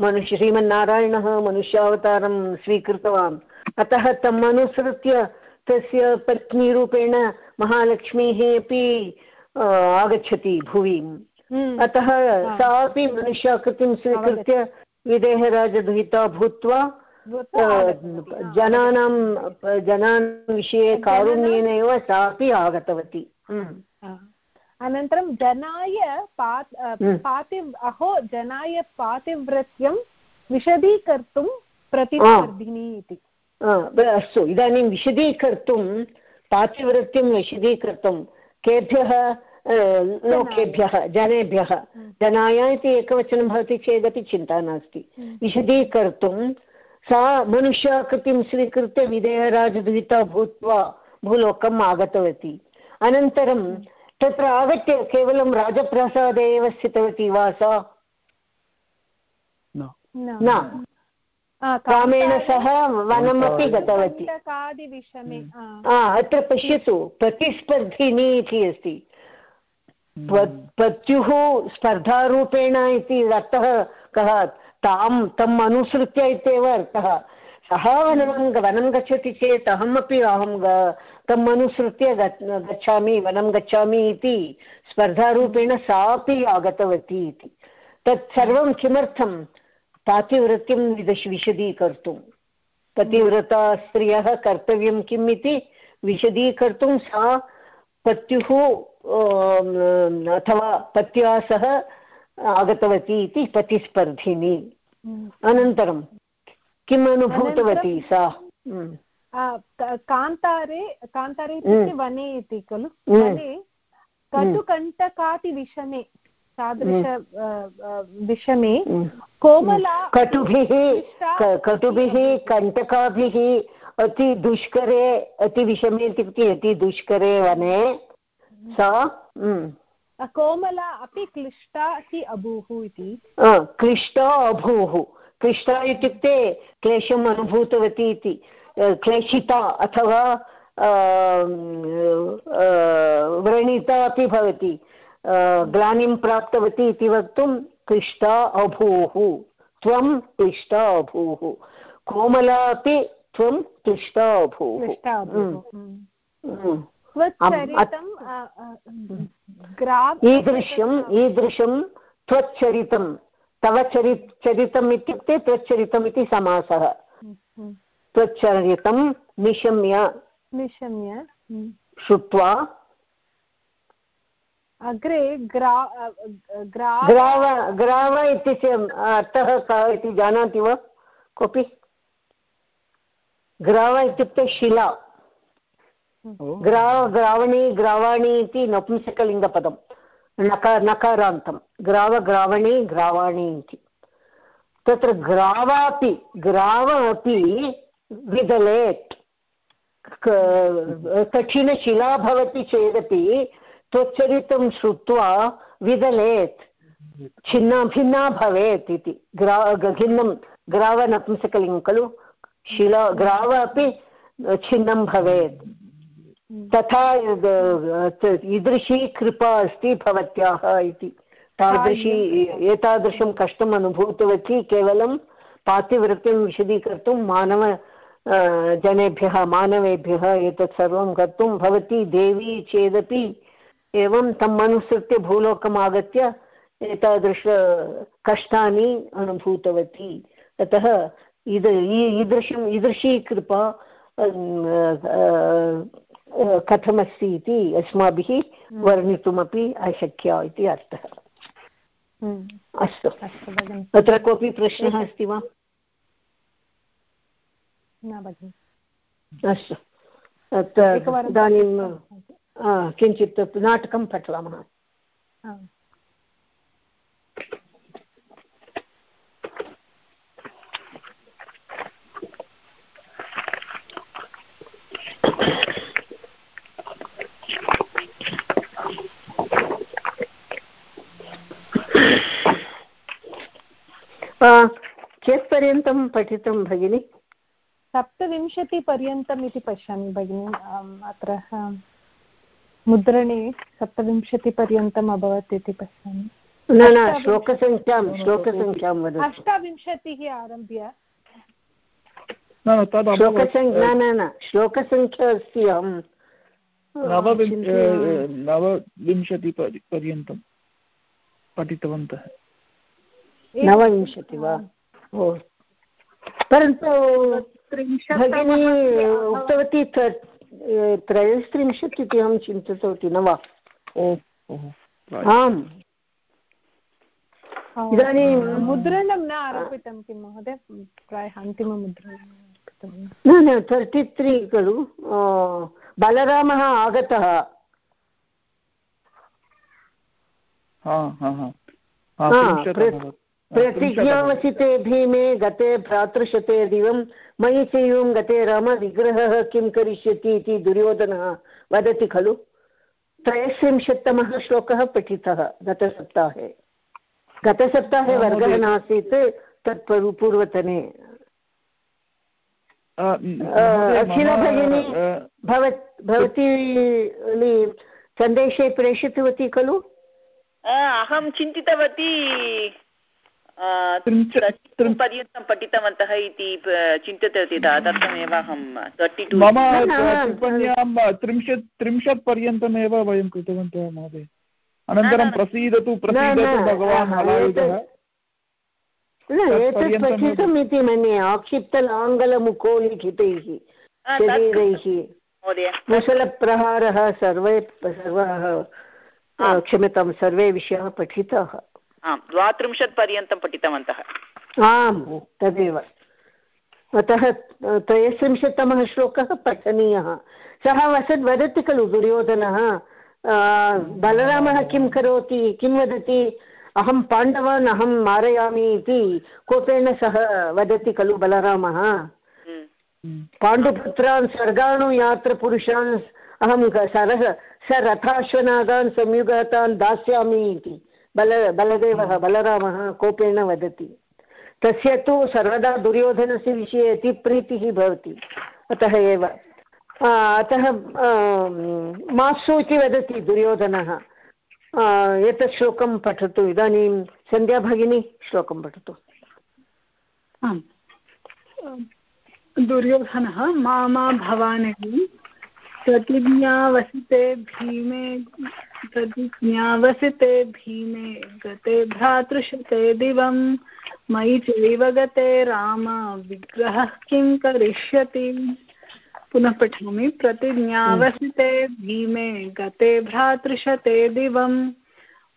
मनुष्य श्रीमन्नारायणः मनुष्यावतारं स्वीकृतवान् अतः तम् अनुसृत्य तस्य पत्नीरूपेण महालक्ष्मीः अपि आगच्छति भुवि। अतः सा अपि मनुष्याकृतिं स्वीकृत्य विदेहराजदुहिता भूत्वा जनानां जनानां विषये कारुण्येन एव सा अपि आगतवती। हम्म। अनन्तरं जनाय पात् हम्म। पाति अहो जनाय पातिव्रत्यं विशदीकर्तुं प्रतिस्पर्धिनी इति। अस्तु इदानीं विशदीकर्तुं पातिव्रत्यं विशदीकर्तुं केभ्यः लोकेभ्यः जनेभ्यः। हम्म। जनाय इति एकवचनं भवति चेदपि चिन्ता नास्ति। विशदीकर्तुं सा मनुष्याकृतिं स्वीकृत्य विदेहराजदूता भूत्वा भूलोकम् आगतवती। अनन्तरं तत्र आगत्य केवलं राजप्रसादे एव स्थितवती वा सा? न। रामेण सह वनमपि गतवती। अत्र पश्यतु प्रतिस्पर्धिनी इति अस्ति। पत्युः स्पर्धारूपेण इति अर्थः कः तां तम् अनुसृत्य इत्येव अर्थः। सः वनं वनं गच्छति चेत् अहमपि अहं तम् अनुसृत्य गच्छामि वनं गच्छामि इति स्पर्धारूपेण सापि आगतवती इति। तत् सर्वं किमर्थं? पातिव्रत्यं विदश विशदीकर्तुं। पतिव्रता स्त्रियः कर्तव्यं किम् इति विशदीकर्तुं सा पत्युः अथवा पत्या सह आगतवती इति पतिस्पर्धिनी अनन्तरं किम् अनुभूतवती सा? कान्तारे कान्तारे इत्युक्ते वने इति खलु? वने कटुकण्टकातिविषमे तादृश विषमे कोमला कटुभिः कटुभिः कण्टकाभिः अति दुष्करे अतिविषमे इत्युक्ते अति दुष्करे वने। सा? कोमला अपि क्लिष्टा हि अभूः इति। क्लिष्टा अभूः। क्लिष्टा इत्युक्ते क्लेशम् अनुभूतवती इति। क्लेशिता अथवा व्रणिता अपि भवति। ग्लानिं प्राप्तवती इति वक्तुं क्लिष्टा अभूः। त्वं क्लिष्टा अभूः। कोमला अपि त्वं क्लिष्टा अभूः। ईदृशम् ईदृशं त्वच्चरितं तव चरि चरितम् इत्युक्ते त्वच्चरितम् इति समासः। त्वच्चरितं निशम्य। निशम्य श्रुत्वा। अग्रे ग्राव ग्राव इत्यस्य अर्थः कः इति जानाति वा कोऽपि? ग्राव इत्युक्ते शिला। ग्राव ग्रावणी ग्रावाणी इति नपुंसकलिङ्गपदं नकार नकारान्तं ग्राव ग्रावणी ग्रावाणी इति तत्र ग्रावापि ग्राव अपि विदलेत् कठिनशिला भवति चेदपि त्वच्चरितं श्रुत्वा विदलेत् छिन्ना भिन्ना भवेत् इति ग्रा भिन्नं ग्राव नपुंसकलिङ्गं खलु शिला ग्राव अपि छिन्नं भवेत् तथा ईदृशी कृपा अस्ति भवत्याः इति। तादृशी एतादृशं कष्टम् अनुभूतवती केवलं पातिव्रत्यं विशदीकर्तुं मानव जनेभ्यः मानवेभ्यः एतत् सर्वं कर्तुं भवती देवी चेदपि एवं तम् अनुसृत्य भूलोकम् आगत्य एतादृश अनुभूतवती। अतः इद ईदृशम् ईदृशी कृपा कथमस्ति इति अस्माभिः हम्म। वर्णितुमपि अशक्य इति अर्थः। हम्म। अस्तु। अत्र कोऽपि प्रश्नः अस्ति वा? अस्तु। इदानीं किञ्चित् नाटकं पठामः कियत्पर्यन्तं पठितं भगिनि? सप्तविंशतिपर्यन्तम् इति पश्यामि भगिनि अत्र मुद्रणे सप्तविंशतिपर्यन्तम् अभवत् इति पश्यामि। न न श्लोकसङ्ख्यां श्लोकसङ्ख्यां वदतु। अष्टाविंशतिः आरभ्य श्लोकसङ्ख्या न न श्लोकसङ्ख्या अस्ति अहं। नवविंशतिपर्यन्तं पठितवन्तः। नवविंशति वा? ओ। परन्तु भगिनी उक्तवती त्रयस्त्रिंशत् इति अहं चिन्तितवती न वा? आम्। इदानीं मुद्रणं न आरोपितं किं महोदय? प्रायः अन्तिममुद्रणं न न तर्टि त्री खलु। बलरामः आगतः। प्रतिज्ञावसिते भीमे गते भ्रातृशते दिवं मयि चैवं गते राम विग्रहः किं करिष्यति इति दुर्योधनः वदति खलु। त्रयस्त्रिंशत्तमः श्लोकः पठितः गतसप्ताहे। गतसप्ताहे वर्गः नासीत् तत् पूर्वतने अखिल भगिनी भवती सन्देशे प्रेषितवती खलु? अहं चिन्तितवती पर्यन्तं पठितवन्तः इति चिन्तितवती तदर्थमेव अहं तर्टि टु मम टिप्पण्यां त्रिंशत् त्रिंशत् पर्यन्तमेव वयं कृतवन्तः महोदय। अनन्तरं प्रसीदतु प्रसीदतु भगवान् हलायुधः। एतत् पठितम् इति मन्ये आक्षिप्तलाङ्गलमुखो लिखितैः शरीरैः। कुशलप्रहारः सर्वे सर्वाः क्षम्यतां सर्वे विषयाः पठिताः। आम् द्वात्रिंशत् पर्यन्तं पठितवन्तः। आम् तदेव। अतः त्रयस्त्रिंशत्तमः श्लोकः पठनीयः। सः वसद् वदति खलु दुर्योधनः बलरामः किं करोति किं वदति? अहं पाण्डवान् अहं मारयामि इति कोपेन सः वदति खलु बलरामः। हम्म। पाण्डुपुत्रान् स्वर्गाणुयात्र पुरुषान् अहं सरः स रथाश्वनागान् संयुगतान् दास्यामि इति। बल, बलदेवः, बलरामः कोपेन वदति। तस्य तु सर्वदा दुर्योधनस्य विषये अतिप्रीतिः भवति। अतः एव अतः मास्तु इति वदति दुर्योधनः। एतत् श्लोकं पठतु। इदानीं सन्ध्या भगिनी, श्लोकं पठतु। आम्। दुर्योधनः मा मा भवानहि प्रतिज्ञावसिते भीमे प्रतिज्ञावसिते भीमे गते भ्रातृशते दिवं मयि चैव गते राम विग्रहः किं करिष्यति? पुनः पठामि। प्रतिज्ञावसिते भीमे गते भ्रातृशते दिवं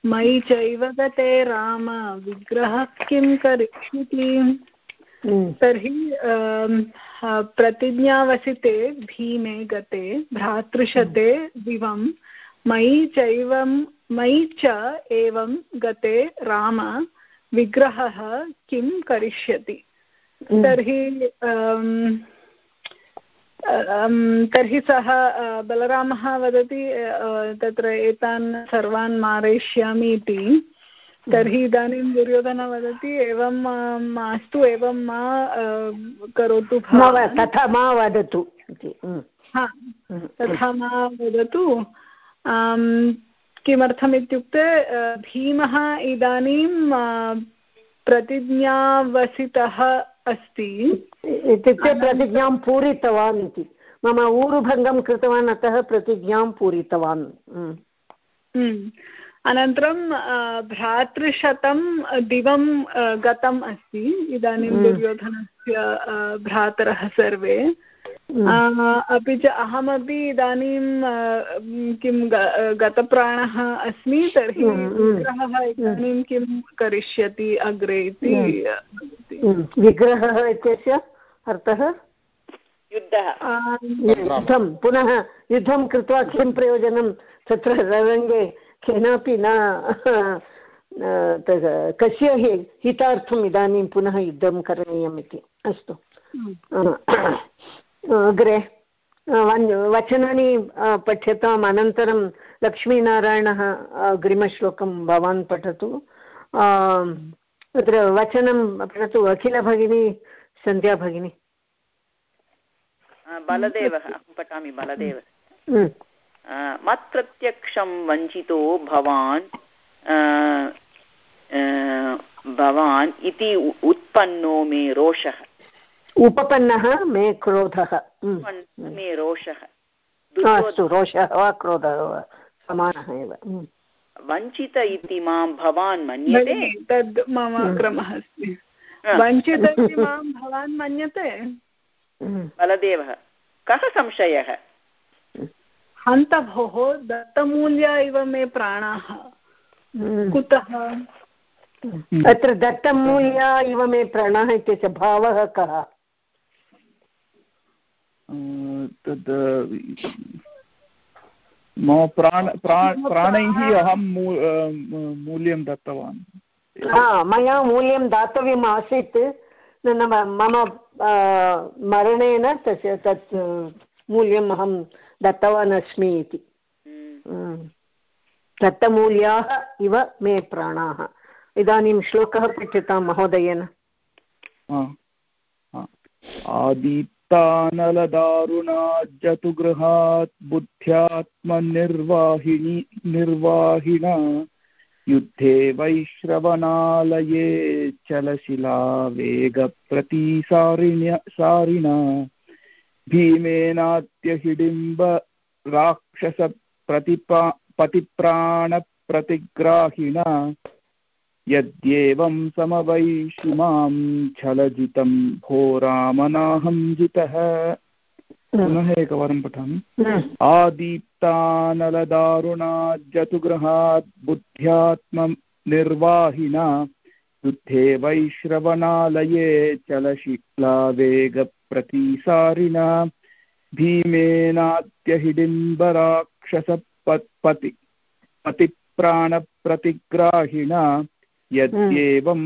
मयि चैव गते राम विग्रहः किं करिष्यति? हम्म। तर्हि प्रतिज्ञावसिते भीमे गते भ्रातृशते दिवं मयि चैवं मयि च एवं गते राम विग्रहः किं करिष्यति? हम्म। तर्हि तर्हि सः बलरामः वदति तत्र एतान् सर्वान् मारयिष्यामि इति। तर्हि इदानीं दुर्योधनः वदति एवं मास्तु एवं मा करोतु तथा मा वदतु हा तथा मा वदतु। किमर्थमित्युक्ते भीमः इदानीं प्रतिज्ञावसितः अस्ति। इत्युक्ते प्रतिज्ञां पूरितवान् इति। मम ऊरुभङ्गं कृतवान् अतः प्रतिज्ञां पूरितवान्। अनन्तरं भ्रातृशतं दिवं गतम् अस्ति। इदानीं दुर्योधनस्य भ्रातरः सर्वे। अपि च अहमपि इदानीं किं गतप्राणः अस्मि तर्हि विग्रहः इदानीं किं करिष्यति अग्रे इति विग्रहः इत्यस्य अर्थः? युद्धं। पुनः युद्धं कृत्वा किं प्रयोजनं? तत्र ररङ्गे केनापि न कस्य हितार्थम् इदानीं पुनः युद्धं करणीयम् इति। अस्तु। अग्रे वचनानि पठ्यताम् अनन्तरं लक्ष्मीनारायणः अग्रिमश्लोकं भवान् पठतु। तत्र वचनं पठतु अखिलभगिनी सन्ध्या भगिनी बलदेवः पठामि बलदेव। मत्प्रत्यक्षं वञ्चितो भवान् भवान् इति उत्पन्नो मे रोषः। उपपन्नः मे क्रोधः। मे। रोषः। अस्तु रोषः वा क्रोधः वा? समानः एव। वञ्चित इति माँ भवान् मन्यते? तद् मम क्रमः अस्ति। वञ्चित इति माँ भवान् मन्यते? बलदेवः कः संशयः? हन्त भोः दत्तमूल्य इव मे प्राणाः। कुतः? अत्र दत्तमूल्य इव मे प्राणः इत्यस्य भावः कः? तद् मम प्राण प्राणैः अहं मूल्यं दत्तवान्। मया मूल्यं दातव्यम् आसीत्। मम मरणेन तस्य तत् मूल्यम् अहं दत्तवान् अस्मि इति। दत्तमूल्याः इव मे प्राणाः। इदानीं श्लोकः पठ्यतां महोदयेन। आदि तानलदारुणाज्जतुगृहात् बुद्ध्यात्मनिर्वाहिणी निर्वाहिणा युद्धे वैश्रवणालये चलशिला वेगप्रतिसारिण्य सारिणा। भीमेनात्यहिडिम्ब राक्षसप्रतिपा पतिप्राणप्रतिग्राहिणा। यद्येवं समवैषि माँ छलजितं भो रामनाहं जितः पुनः एकवारं पठामि। आदीप्तानलदारुणा जतुगृहात् बुद्ध्यात्मनिर्वाहिना युद्धे वैश्रवणालये चलशिलावेगप्रतिसारिणा भीमेनाद्यहिडिम्बराक्षसपति पतिप्राणप्रतिग्राहिणा। यद्येवं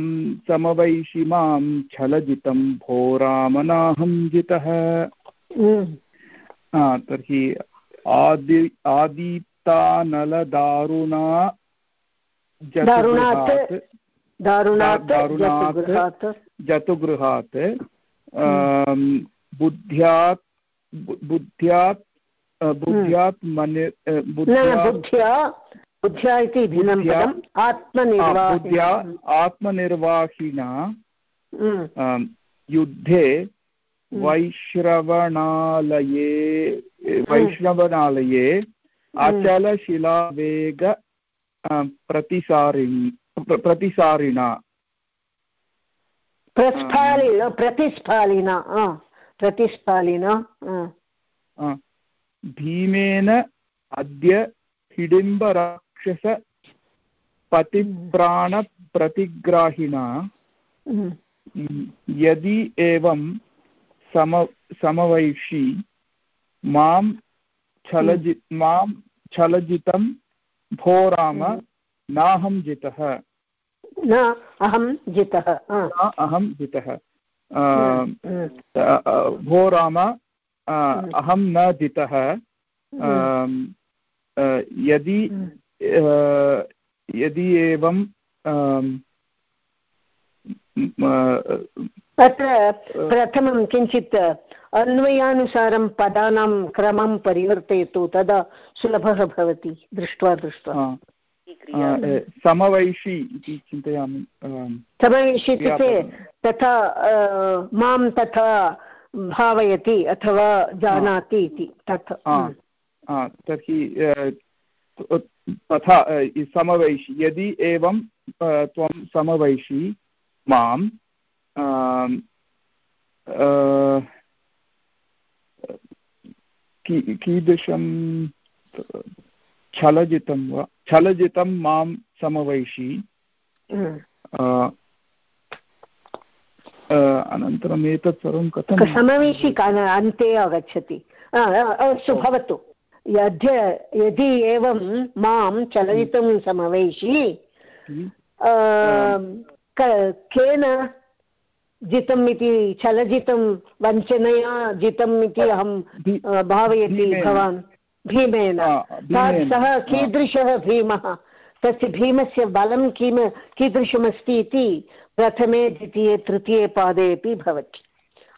समवैषि माँ छलजितं भो रामनाहं जितः तर्हि आदि आदीप्तानलदारुणा दारुणात् जतुगृहात्। बुद्ध्यात् बुद्ध्यात् बुद्ध्यात् मनि बुद्ध्या बुद्ध्या इति भिन्नं पदम् आत्मनिर्वाहिना आत्मनिर्वाहिना युद्धे वैश्रवणालये वैष्णवनालये अचलशिलावेग प्रतिसारिणी प्रतिसारिणा। प्रस्फालिन प्रतिस्फालिना प्रतिस्फालिना भीमेन अद्य हिडिम्बराक्षस पतिप्राणप्रतिग्राहिणा यदि एवं सम समवैषि माँ छलजि माँ छलजितं भो राम नाहं जितः। न अहं जितः अहं जितः। भो राम अहं न जितः। यदि यदि एवं अत्र प्रथमं किञ्चित् अन्वयानुसारं पदानां क्रमं परिवर्तयतु तदा सुलभः भवति दृष्ट्वा दृष्ट्वा। समवैषि इति चिन्तयामि समवैषि इत्युक्ते तथा माँ तथा भावयति अथवा जानाति इति तथा। तर्हि तथा समवैषि यदि एवं त्वं समवैषि माँ कीदृशं छलजितं वा छलजितं माँ समवैषि अनन्तरम् एतत् सर्वं कथं समवेशि अन्ते आगच्छति। भवतु। यद्य यदि एवं माँ चलयितुं समवेशि केन जितम् इति चलजितं वञ्चनया जितम् इति अहं भावयति भवान्। भीमेन। सः कीदृशः भीमः? तस्य भीमस्य बलं किं कीदृशमस्ति इति प्रथमे द्वितीये तृतीये पादे अपि भवति।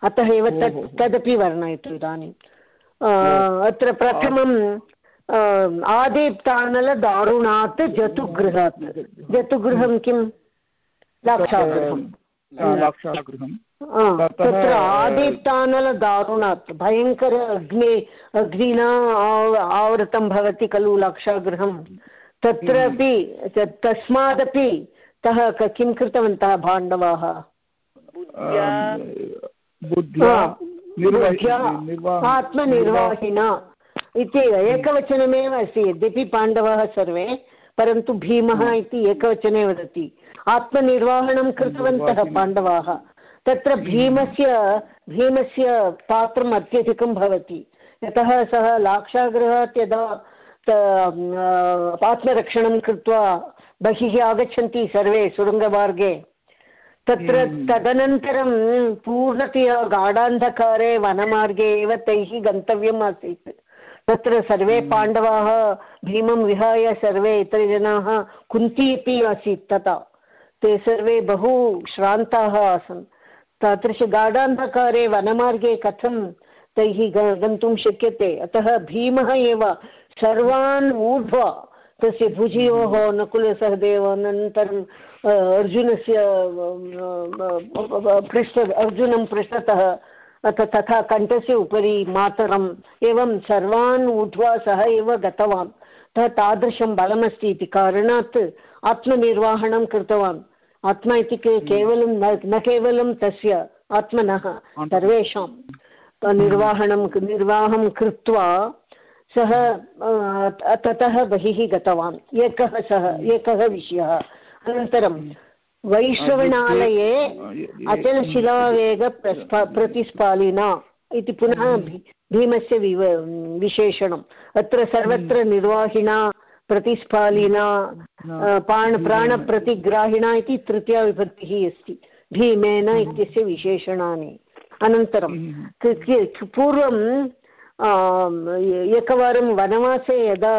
अतः एव तत् तदपि वर्णयतु इदानीम्। अत्र प्रथमं आदिप्तानलदारुणात् जतुगृहात् जतुगृहं किं लाक्षागृहं तत्र आदिप्तानलदारुणात् भयङ्कर अग्ने अग्निना आवृतं भवति खलु लाक्षागृहं तत्रापि तस्मादपि तः किं कृतवन्तः पाण्डवाः आत्मनिर्वाहिना इति एकवचनमेव अस्ति यद्यपि पाण्डवाः सर्वे परन्तु भीमः इति एकवचने वदति। आत्मनिर्वहणं कृतवन्तः पाण्डवाः। तत्र भीमस्य भीमस्य पात्रम् अत्यधिकं भवति। यतः सः लाक्षागृहात् यदा आत्मरक्षणं कृत्वा बहिः आगच्छन्ति सर्वे सुरङ्गमार्गे तत्र तदनन्तरं पूर्णतया गाढान्धकारे वनमार्गे एव तैः गन्तव्यम् आसीत्। तत्र सर्वे पाण्डवाः भीमं विहाय सर्वे इतरजनाः कुन्ती अपि आसीत् तथा। ते सर्वे बहु श्रान्ताः आसन्। तादृश गाढान्धकारे वनमार्गे कथं तैः गन्तुं शक्यते? अतः भीमः एव सर्वान् ऊर्ध्वा तस्य भुजयोः नकुलसहदेव अनन्तरं अर्जुनस्य पृष्ठ अर्जुनं पृष्ठतः तथा कण्ठस्य उपरि मातरम् एवं सर्वान् ऊढ्वा सः एव गतवान्। अतः तादृशं बलमस्ति इति कारणात् आत्मनिर्वहणं कृतवान्। आत्मा इति केवलं न केवलं तस्य आत्मनः सर्वेषां। निर्वाहणं निर्वाहं कृत्वा सः ततः बहिः गतवान्। एकः सः एकः विषयः। अनन्तरं वैश्रवणालये अचलशिलावेग प्रतिस्पालिना इति पुनः भीमस्य विव विशेषणम्। अत्र सर्वत्र निर्वाहिणा प्रतिस्पालिना प्राण प्राणप्रतिग्राहिणा इति तृतीया विभक्तिः अस्ति। भीमेन इत्यस्य विशेषणानि। अनन्तरं पूर्वं एकवारं वनवासे यदा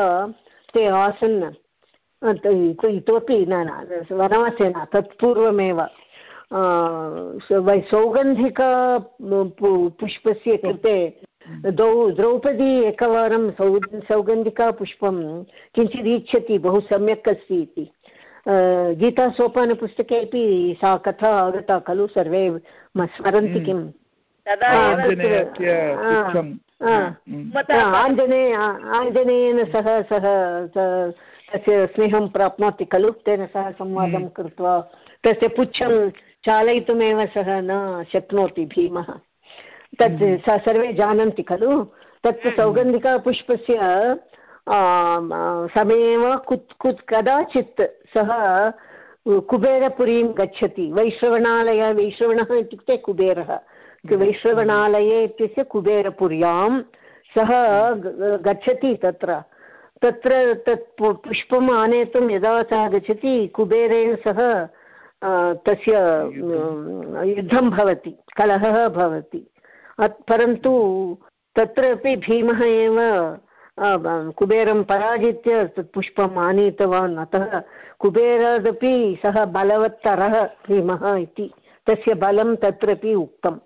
ते आसन् इतोपि न न वनवासे न तत्पूर्वमेव सौगन्धिका पुष्पस्य कृते द्वौ द्रौपदी एकवारं सौ सौगन्धिकापुष्पं किञ्चित् इच्छति बहु सम्यक् अस्ति इति। गीतासोपानपुस्तके अपि सा कथा आगता खलु सर्वे स्मरन्ति किम्? आञ्जनेय आञ्जनेयेन सह सह तस्य स्नेहं प्राप्नोति खलु? तेन सह संवादं कृत्वा तस्य पुच्छं चालयितुमेव सः न शक्नोति भीमः। तत् स सर्वे जानन्ति खलु? तत् सौगन्धिकापुष्पस्य समयेव कुत् कुत् कदाचित् सः कुबेरपुरीं गच्छति। वैश्रवणालय वैश्रवणः इत्युक्ते कुबेरः। वैश्रवणालये इत्यस्य कुबेरपुर्यां सः गच्छति तत्र। तत्र तत् पुष्पम् आनेतुं यदा सः गच्छति कुबेरेण सह तस्य युद्धं भवति, कलहः भवति। परन्तु तत्रापि भीमः एव कुबेरं पराजित्य तत् पुष्पम् आनीतवान्। अतः कुबेरादपि सः बलवत्तरः भीमः इति, तस्य बलं तत्रापि उक्तं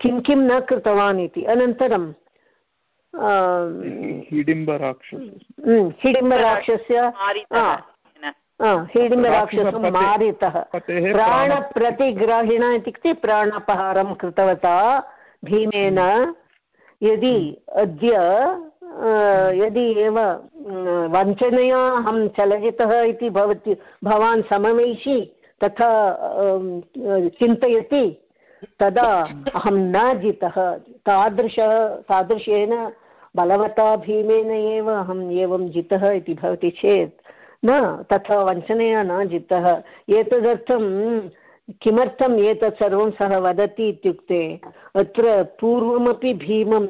किं किं न कृतवान् इति। अनन्तरं हिडिम्बराक्षस्य हिडिम्बराक्षसं मारितः प्राणप्रतिग्राहिण इत्युक्ते प्राणापहारं कृतवता भीमेन यदि अद्य यदि एव वञ्चनया अहं चलजितः इति भवति भवान् समवेशि तथा चिन्तयति तदा अहं न जितः। तादृशः, तादृशेन बलवता भीमेन एव अहम् एवं जितः इति भवति चेत् न, तथा वञ्चनया न जितः। एतदर्थं किमर्थम् एतत् सर्वं सः वदति इत्युक्ते, अत्र पूर्वमपि भीमं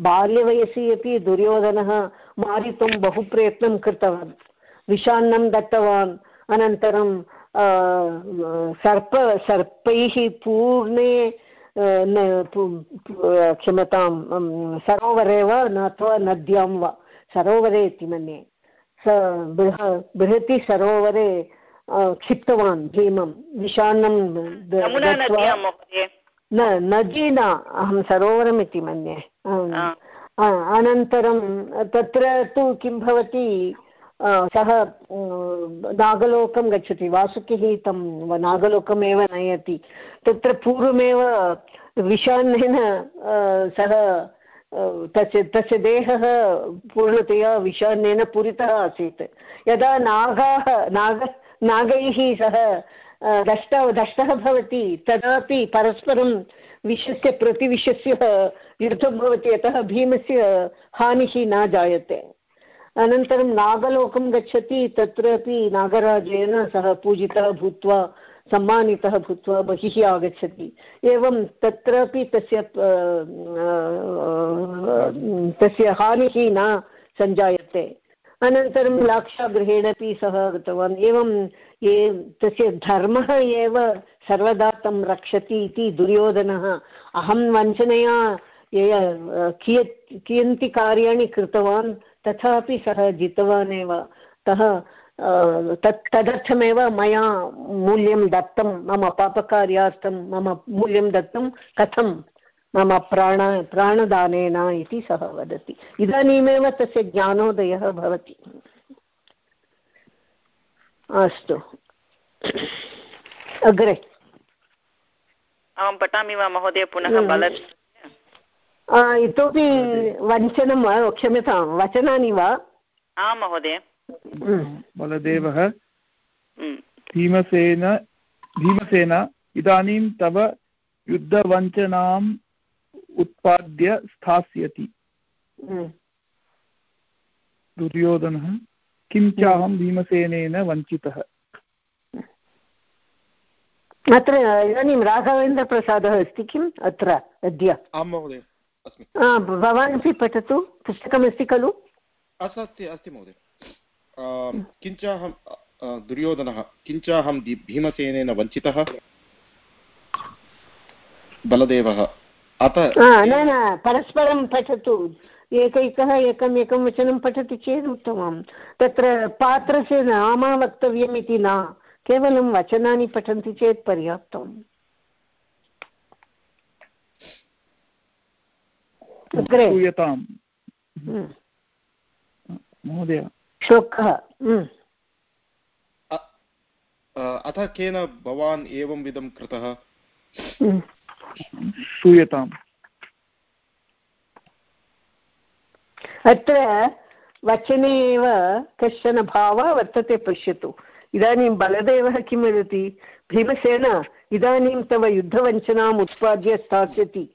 बाल्यवयसि अपि दुर्योधनः मारितुं बहु प्रयत्नं कृतवान्, विषान्नं दत्तवान्, अनन्तरं सर्प सर्पैः पूर्णे क्षम्यतां सरोवरे वा न अथवा नद्यां वा? सरोवरे इति मन्ये। स बृह बृहति सरोवरे क्षिप्तवान् भीमं विषान्नं न नदी न अहं सरोवरम् इति मन्ये। अनन्तरं तत्र तु किं भवति? सः नागलोकं गच्छति, वासुकिः तं नागलोकमेव नयति। तत्र पूर्वमेव विषान्नेन सः तस्य तस्य देहः पूर्णतया विषान्नेन पूरितः आसीत्। यदा नागाः, नाग, नागैः सः दष्ट, दष्टः भवति, तदापि परस्परं विषस्य प्रतिविषस्य युद्धं भवति, यतः भीमस्य हानिः न जायते। अनन्तरं नागलोकं गच्छति, तत्रापि नागराजेन सः पूजितः भूत्वा, सम्मानितः भूत्वा बहिः आगच्छति। एवं तत्रापि तस्य तस्य हानिः न सञ्जायते। अनन्तरं लाक्षागृहेणापि सः गतवान् एवं ये, तस्य धर्मः एव सर्वदा तं रक्षति इति दुर्योधनः अहं वञ्चनया कियत्, कियन्ति कार्याणि कृतवान् तथापि सः जितवान् एव अतः तत् तदर्थमेव मया मूल्यं दत्तं मम पापकार्यार्थं मम मूल्यं दत्तं कथं मम प्राण प्राणदानेन इति सः वदति। इदानीमेव तस्य ज्ञानोदयः भवति। अस्तु। अग्रे। अहं पठामि वा महोदय पुनः बल इतोपि वञ्चनं वा क्षम्यतां वचनानि वा? आं महोदय। बलदेवः भीमसेन भीमसेन इदानीं तव युद्धवञ्चनां उत्पाद्य स्थास्यति। दुर्योधनः किं चाहं भीमसेनेन वञ्चितः? अत्र इदानीं राघवेन्द्रप्रसादः अस्ति किम्? अत्र अद्य। आं महोदय। अस्मि। आ, भवान् अपि पठतु पुस्तकमस्ति खलु? अस्ति अस्ति महोदय। किञ्चाहं दुर्योधनः किञ्चाहं दि- भीमसेनेन वञ्चितः? बलदेवः अत न न परस्परं पठतु। एकैकः एकम् एकं वचनं पठति चेत् उत्तमं तत्र पात्रस्य नाम वक्तव्यम् इति न केवलं वचनानि पठन्ति चेत् पर्याप्तम्। अग्रे। श्रूयताम्। हम्म, महोदय। श्लोकः हम्म, अथ केन भवान् एवं विधं कृतः? हम्म। श्रूयताम्। अत्र वचने एव कश्चन भावः वर्तते पश्यतु। इदानीं बलदेवः किं वदति? भीमसेन इदानीं तव युद्धवञ्चनाम् उत्पाद्य स्थास्यति।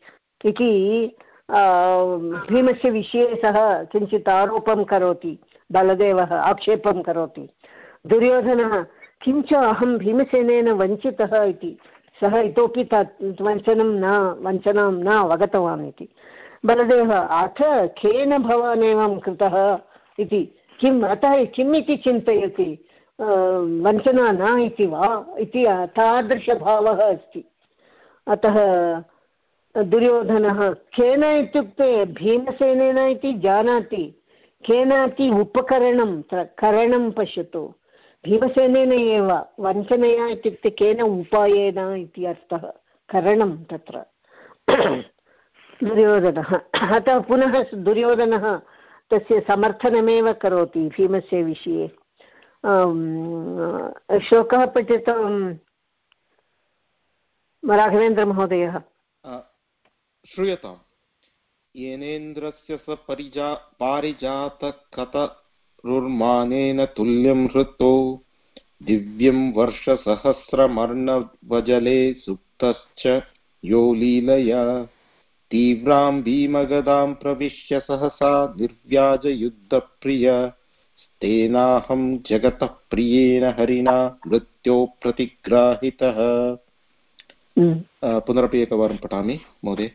इति भीमस्य विषये सः किञ्चित् आरोपं करोति, बलदेवः आक्षेपं करोति। दुर्योधनः, किञ्च अहं भीमसेनेन वञ्चितः इति, सः इतोपि तत् वञ्चनं न, वञ्चनां न अवगतवान् इति। बलदेवः, अथ केन भवान् एवं कृतः इति किम् अतः किम् इति चिन्तयति? वञ्चना न इति वा? इति तादृशभावः अस्ति। अतः दुर्योधनः, केन इत्युक्ते भीमसेनेन इति जानाति केन इति उपकरणं करणं पश्यतु, भीमसेनेन एव वञ्चनया इत्युक्ते केन उपायेन इति अर्थः, करणं तत्र. दुर्योधनः, अतः पुनः दुर्योधनः तस्य समर्थनमेव करोति भीमस्य विषये। श्लोकः पठितं राघवेन्द्रमहोदयः। श्रूयताम्। येनेन्द्रस्य स परिजा पारिजातकतरुर्मानेन तुल्यं हृतो दिव्यं वर्षसहस्रमर्णवजले सुप्तश्च यो लीलया। तीव्रां भीमगदां प्रविश्य सहसा निर्व्याजयुद्धप्रिय। तेनाहं जगतः प्रियेण हरिणा मृत्यो प्रतिग्राहितः। अ, पुनरपि एकवारं पठामि महोदय।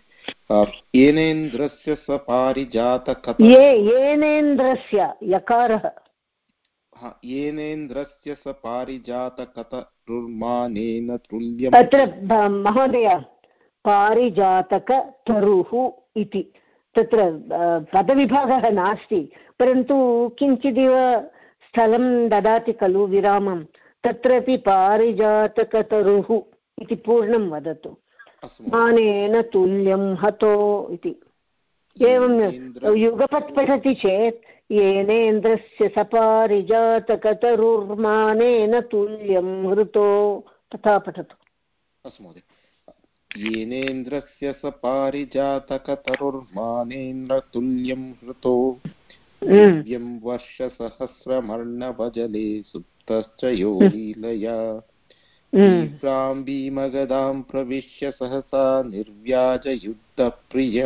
येनेन्द्रस्य स पारिजातकथ ये येनेन्द्रस्य यकारः। येनेन्द्रस्य स पारिजातकतरुर्मानेन तुल्यम् अत्र महोदय पारिजातकतरुः इति। तत्र पदविभागः नास्ति परन्तु किञ्चिदिव स्थलं ददाति खलु विरामं। तत्रापि पारिजातकतरुः इति पूर्णं वदतु। मानेन तुल्यं हतो इति। एवं युगपत् पठति चेत् येनेन्द्रस्य सपारिजातकतरुर्मानेन तुल्यं हृतो। तथा पठतु। अस्तु महोदय येनेन्द्रस्य स पारिजातकतरुर्मानेन्द्रतुल्यं हृतो। हम्म, दिव्यं वर्षसहस्रमर्णवजले सुप्तश्च यो लीलया। भीमगदां प्रविश्य सहसा निर्व्याजयुद्धप्रिय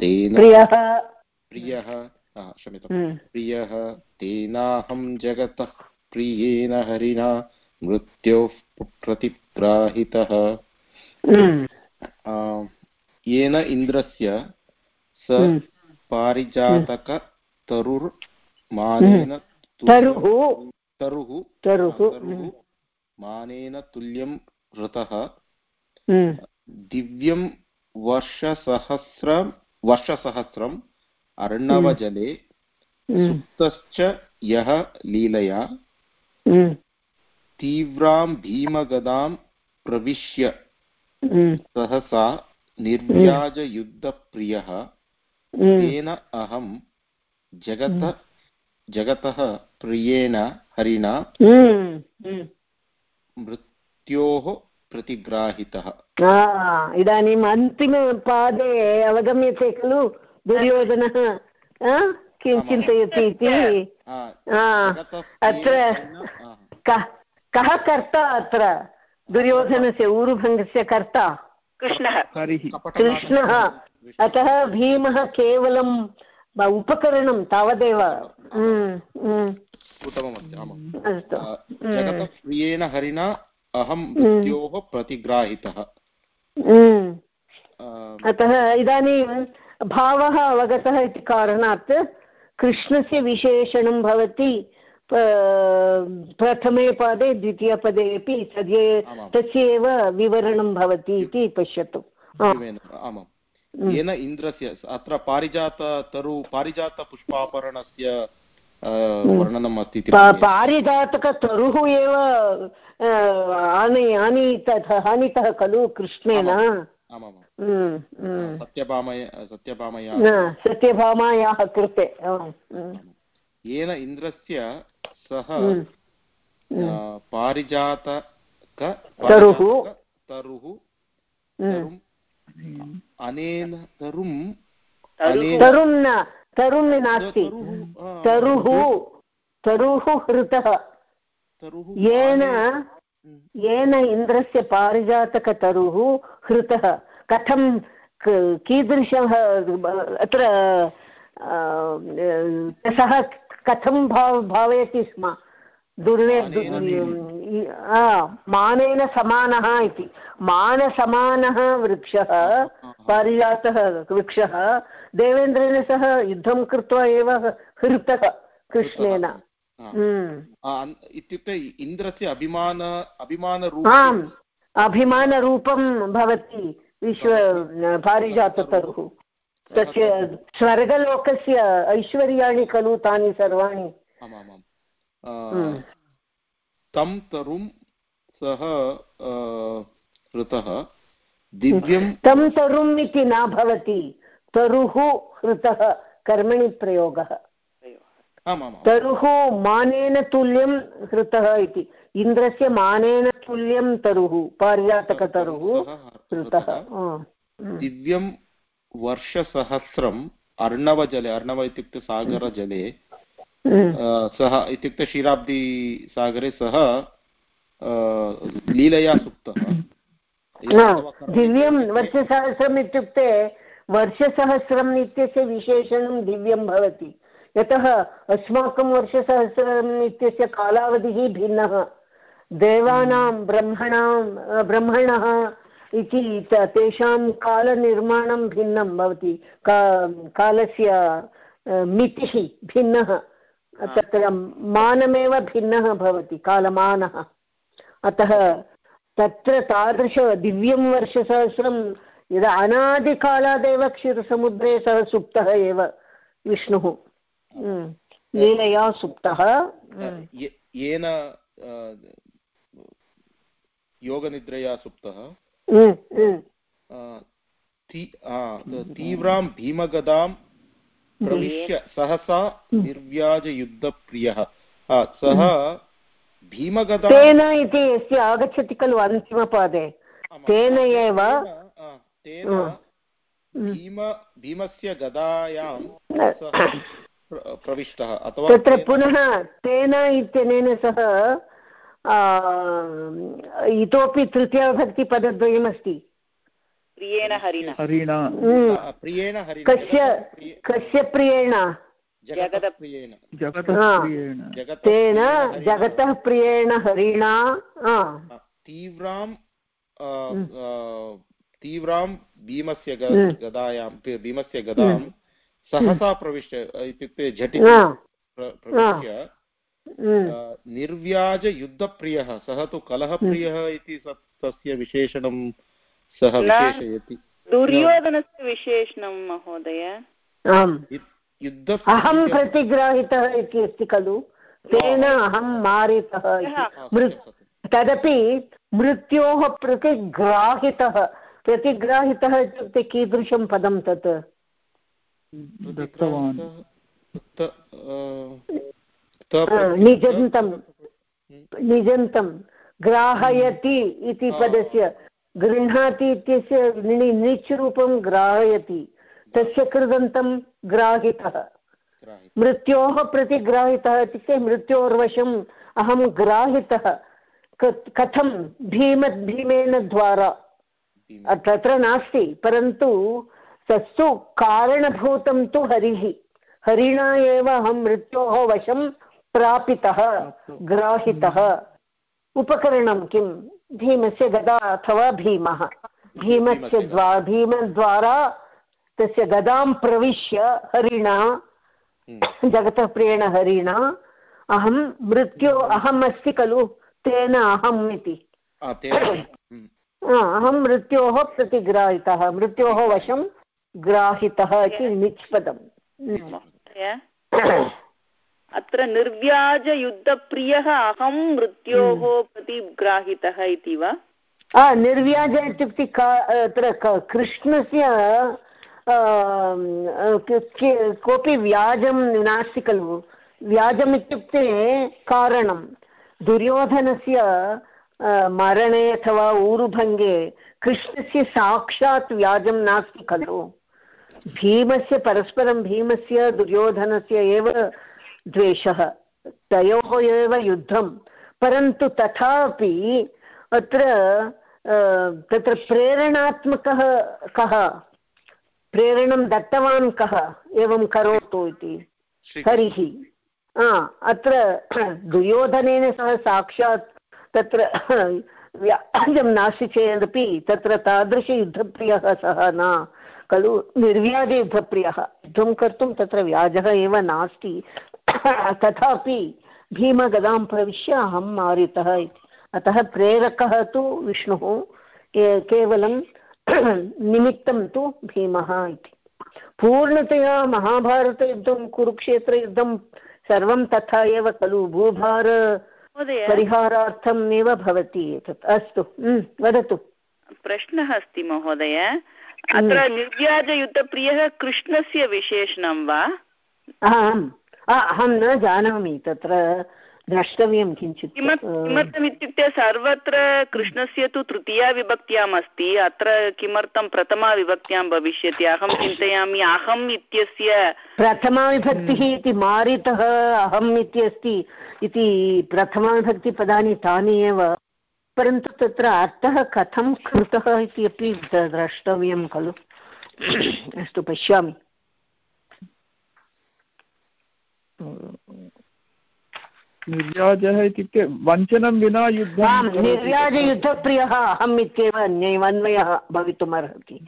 तेन प्रियः प्रियः हम्म, प्रियः तेनाहं जगतः प्रियेण हरिणा मृत्योः प्रतिग्राहितः हम्म, येन इन्द्रस्य स। पारिजातकतरुर्मानेन तरुः तरुः तरुः तरुः मानेन तुल्यं ऋतः हम्म, दिव्यं वर्षसहस्र वर्षसहस्रम् अर्णवजले हम्म, सुप्तश्च यः लीलया। हम्म, तीव्रां भीमगदां प्रविश्य हम्म, सहसा निर्व्याजयुद्धप्रियः। हम्म, तेन अहं जगत जगतः प्रियेण हरिणा। हम्म, हम्म। मृत्योः प्रतिग्राहितः। आ, इदानीम् अन्तिमपादे अवगम्यते खलु दुर्योधनः किं चिन्तयति इति? आ, आ, जगतः अत्र कः कः कर्ता अत्र? दुर्योधनस्य ऊरुभङ्गस्य कर्ता? कृष्णः। कृष्णः। अतः भीमः केवलं ब- उपकरणं तावदेव। उत्तममस्ति अ, जगतप्रियेण हरिणा अहं मृत्योः प्रतिग्राहितः। अतः इदानीं भावः अवगतः इति कारणात् कृष्णस्य विशेषणं भवति प्रथमे पादे द्वितीयपदे अपि तद्ये तस्य एव विवरणं भवति इति पश्यतु। आमाम्। येन इन्द्रस्य अत्र पारिजात तरु पारिजातपुष्पापरणस्य वर्णनम् अस्ति। पारिजातकतरुः एव अ, आनीतः आनीतः खलु कृष्णेन। सत्यभामय सत्यभामया सत्यभामायाः कृते येन इन्द्रस्य सः पारिजातक तरुः। तरुः। अनेन तरुम् तरुं न तरुं नास्ति। तरुः, तरुः हृतः येन अनेन- येन इन्द्रस्य पारिजातकतरुः हृतः कथं कीदृशः अत्र सः कथं भाव भावयति स्म? दुर्वे मानेन समानः इति। मानसमानः वृक्षः पारिजातः वृक्षः देवेन्द्रेण सह युद्धं कृत्वा एव हृतः कृष्णेन. हम्म। इत्युक्ते इन्द्रस्य अभिमान आम्. अभिमानरूपं अभिमानरूपं भवति विश्व पारिजाततरुः. तस्य स्वर्गलोकस्य ऐश्वर्याणि खलु तानि सर्वाणि. हम्म। तं तरुं सः हृतः. दिव्यं तं तरुम् इति न भवति. तरुः हृतः कर्मणि प्रयोगः। तरुः मानेन तुल्यं हृतः इति। इन्द्रस्य मानेन तुल्यं तरुः पारिजातकतरुः हृतः हम्म। दिव्यं वर्षसहस्रम् अर्णवजले अर्णव इत्युक्ते सागरजले हम्म। सः इत्युक्ते क्षीराब्दिसागरे सः लीलया सुप्तः। दिव्यं वर्षसहस्रम् इत्युक्ते वर्षसहस्रम् इत्यस्य विशेषणं दिव्यं भवति। यतः अस्माकं वर्षसहस्रम् इत्यस्य कालावधिः भिन्नः। देवानां ब्रह्मणां ब्रह्मणः इति तेषां कालनिर्माणं भिन्नं भवति। का कालस्य मितिः भिन्नः। तत्र मानमेव भिन्नः भवति कालमानः। अतः तत्र तादृश दिव्यं वर्षसहस्रं यदा अनादिकालादेव क्षीरसमुद्रे सः सुप्तः एव विष्णुः. लीलया सुप्तः। हम्म. येन योगनिद्रया सुप्तः। हम्म, हम्म. आ, तीव्रां भीमगदां प्रविश्य सहसा निर्व्याजयुद्धप्रियः। सः भीमगदां तेन इति यस्य आगच्छति खलु अन्तिमपादे। तेन एव तेन हम्म. भीम भीमस्य गदायां सः प्रविष्टः अथवा तत्र पुनः तेन इत्यनेन सह इतोपि तृतीयभक्तिपदद्वयमस्ति। प्रियेण हरिणा। हरिणा। हम्म. प्रियेण कस्य कस्य प्रियेण? हा. तेन हरिणा। जगतः प्रियेण हरिणा। तीव्रां हम्म. तीव्रां भीमस्य हम्म. गदायां भीमस्य गदां हम्म. सहसा प्रविश्य इत्युक्ते झटिति प्रविश्य हम्म. निर्व्याजयुद्धप्रियः सः तु कलहप्रियः इति तस्य विशेषणं सः विशेषयति। दुर्योधनस्य विशेषणं महोदय। अहं प्रतिग्राहितः इति अस्ति खलु। तेन अहं मारितः इति। मृत् तदपि मृत्योः प्रतिग्राहितः। प्रतिग्राहितः इत्युक्ते कीदृशं पदं तत्? दत्तवान् निजन्तं। निजन्तं। ग्राहयति इति. पदस्य। गृह्णाति इत्यस्य निच् रूपं ग्राहयति। तस्य कृदन्तं ग्राहितः। ग्राहितः। मृत्योः प्रतिग्राहितः इत्युक्ते मृत्योर्वशम् अहं ग्राहितः। कथं? भीम भीमेन द्वारा। तत्र नास्ति परन्तु तत्तु कारणभूतं तु हरिः। हरिणा एव अहं मृत्योः वशं प्रापितः ग्राहितः। उपकरणं किं? भीमस्य गदा अथवा भीमः? भीमस्य द्वा भीमद्वारा तस्य गदां प्रविश्य हरिणा हम्म। जगतः प्रियेण हरिणा अहं मृत्यो अहम् अस्ति खलु तेन अहम् इति। हम्म। अहं मृत्योः प्रतिग्राहितः मृत्योः वशं ग्राहितः इति निष्पदम्। अत्र निर्व्याजयुद्धप्रियः अहं मृत्योः प्रतिग्राहितः इति वा? निर्व्याज इत्युक्ते अत्र कृष्णस्य कोऽपि व्याजं नास्ति खलु। व्याजम् इत्युक्ते कारणं। दुर्योधनस्य मरणे अथवा ऊरुभङ्गे कृष्णस्य साक्षात् व्याजं नास्ति खलु। भीमस्य परस्परं भीमस्य दुर्योधनस्य एव द्वेषः तयोः एव युद्धं। परन्तु तथापि अत्र तत्र प्रेरणात्मकः कः? प्रेरणं दत्तवान् कः? एवं करोतु इति। हरिः। अत्र दुर्योधनेन सह साक्षात् तत्र व्याजं नास्ति चेदपि तत्र तादृशयुद्धप्रियः सः न। खलु निर्व्याजयुद्धप्रियः युद्धं कर्तुं तत्र व्याजः एव नास्ति। तथापि भीमगदां प्रविश्य अहं मारितः इति। अतः प्रेरकः तु विष्णुः। केवलं निमित्तं तु भीमः इति। पूर्णतया महाभारतयुद्धं, कुरुक्षेत्रयुद्धं सर्वं तथा एव खलु। भूभार परिहारार्थम् एव भवति एतत्। अस्तु वदतु। प्रश्नः अस्ति महोदय। अत्र निर्व्याजयुद्धप्रियः कृष्णस्य विशेषणं वा? आम्। अहं न जानामि तत्र। द्रष्टव्यं किञ्चित् किमर्- किमर्थमित्युक्ते सर्वत्र कृष्णस्य तु तृतीया विभक्त्याम् अस्ति अत्र किमर्थं प्रथमा विभक्त्यां भविष्यति? अहं चिन्तयामि अहम् इत्यस्य प्रथमाविभक्तिः इति मारितः अहम् इति अस्ति इति प्रथमाविभक्तिपदानि तानि एव परन्तु तत्र अर्थः कथं कृतः इति अपि द्रष्टव्यं खलु। अस्तु पश्यामि। निर्व्याजः इत्युक्ते वञ्चनं विना युद्धं निर्व्याजयुद्धप्रियः अहम् इत्येव अन्वयः भवितुमर्हति।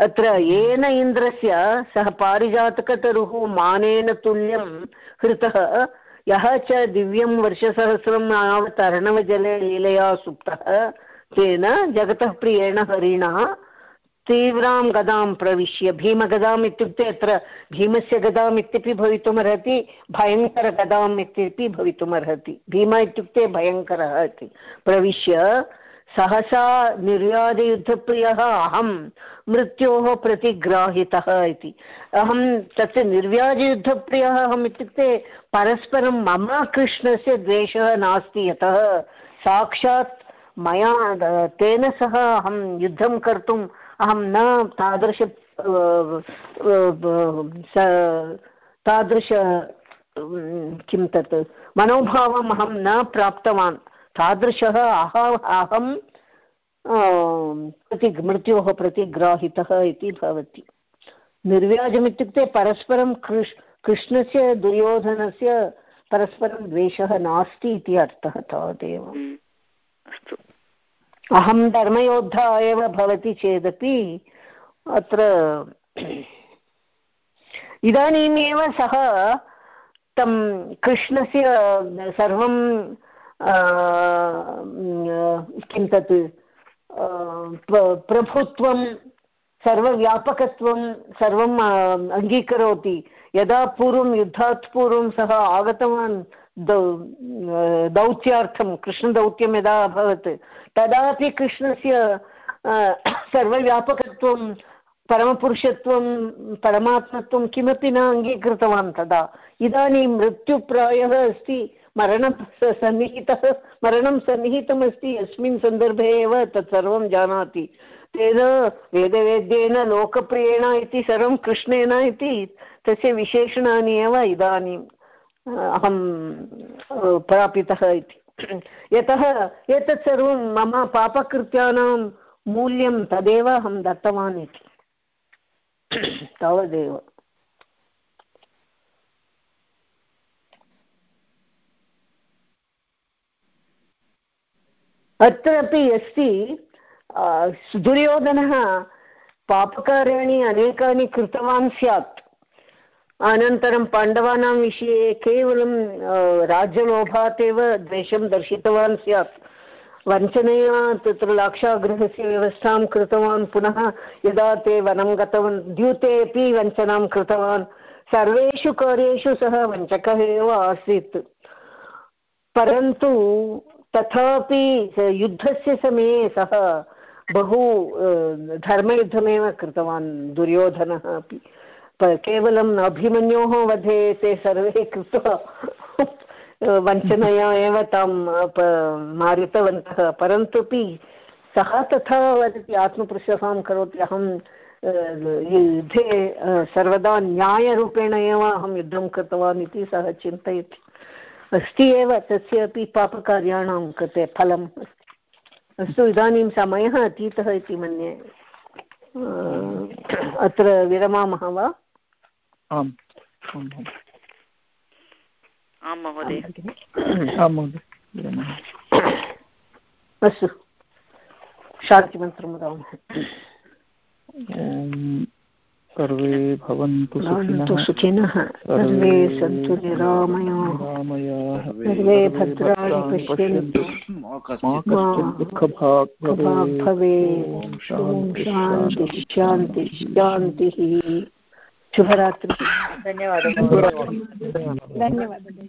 अत्र येन इन्द्रस्य सः पारिजातकतरुः मानेन तुल्यं हृतः यः च दिव्यं वर्षसहस्रं यावत् अर्णवजले लीलया सुप्तः तेन जगतः प्रियेण हरिणा तीव्रां गदां प्रविश्य। भीमगदाम् इत्युक्ते अत्र भीमस्य गदाम् इत्यपि भवितुमर्हति, भयङ्करगदाम् इत्यपि भवितुमर्हति। भीम इत्युक्ते भयङ्करः इति। प्रविश्य, सहसा निर्व्याजयुद्धप्रियः अहं मृत्योः प्रतिग्राहितः इति। अहं तस्य निर्व्याजयुद्धप्रियः अहम् इत्युक्ते परस्परं मम कृष्णस्य द्वेषः नास्ति यतः। साक्षात् मया तेन सह अहं युद्धं कर्तुम् अहं न तादृश तादृश किं तत्, मनोभावम् अहं न प्राप्तवान्। तादृशः अह, अहं प्रति मृत्योः प्रतिग्राहितः इति भवति। निर्व्याजमित्युक्ते परस्परं कृष्, कृष्णस्य दुर्योधनस्य परस्परं द्वेषः नास्ति इति अर्थः तावदेव। अस्तु। अहं धर्मयोद्धा एव भवति चेदपि अत्र इदानीमेव सः तं कृष्णस्य सर्वं किं तत् प्रभुत्वं, सर्वव्यापकत्वं सर्वम् अङ्गीकरोति। यदा पूर्वं युद्धात् पूर्वं सः आगतवान् दौत्यार्थं कृष्णदौत्यं यदा अभवत् तदापि कृष्णस्य सर्वव्यापकत्वं परमपुरुषत्वं परमात्मत्वं किमपि न अङ्गीकृतवान् तदा इदानीं मृत्युप्रायः अस्ति मरणं सन्निहितः मरणं सन्निहितमस्ति यस्मिन् सन्दर्भे एव तत् सर्वं जानाति तेन वेदवेद्येन लोकप्रियेण इति सर्वं कृष्णेन इति तस्य विशेषणानि एव इदानीं अहं प्रापितः इति। यतः एतत् सर्वं मम पापकृत्यानां मूल्यं तदेव अहं दत्तवान् इति। तावदेव। अत्रापि अस्ति दुर्योधनः पापकार्याणि अनेकानि कृतवान् स्यात्। अनन्तरं पाण्डवानां विषये केवलं राज्यलोभात् एव द्वेषं दर्शितवान् स्यात्। वञ्चनया तत्र लाक्षागृहस्य व्यवस्थां कृतवान्, पुनः यदा ते वनं गतवान्, द्यूते अपि वञ्चनां कृतवान्। सर्वेषु कार्येषु सः वञ्चकः एव आसीत्। परन्तु तथापि युद्धस्य समये सः बहु धर्मयुद्धमेव कृतवान्, दुर्योधनः अपि। केवलम् अभिमन्योः वधे ते सर्वे कृत्वा वञ्चनया एव तां मारितवन्तः। परन्तुपि सः तथा वदति आत्मप्रशंसां करोति। अहं युद्धे सर्वदा न्यायरूपेण एव अहं युद्धं कृतवान् इति सः चिन्तयति। अस्ति एव तस्य अपि पापकार्याणां कृते फलम् अस्ति। इदानीं समयः अतीतः इति मन्ये। अत्र विरमामः वा? आम् आं महोदय आं महोदय अस्तु शान्तिमन्त्रं वदामः सर्वे भवन्तु सुखिनः सर्वे सन्तु निरामयाः सर्वे भद्राणि पश्यन्तु दुःखभाग् भवेत् शान्तिः शान्तिः शान्तिः शुभरात्रि। धन्यवादः। धन्यवादः।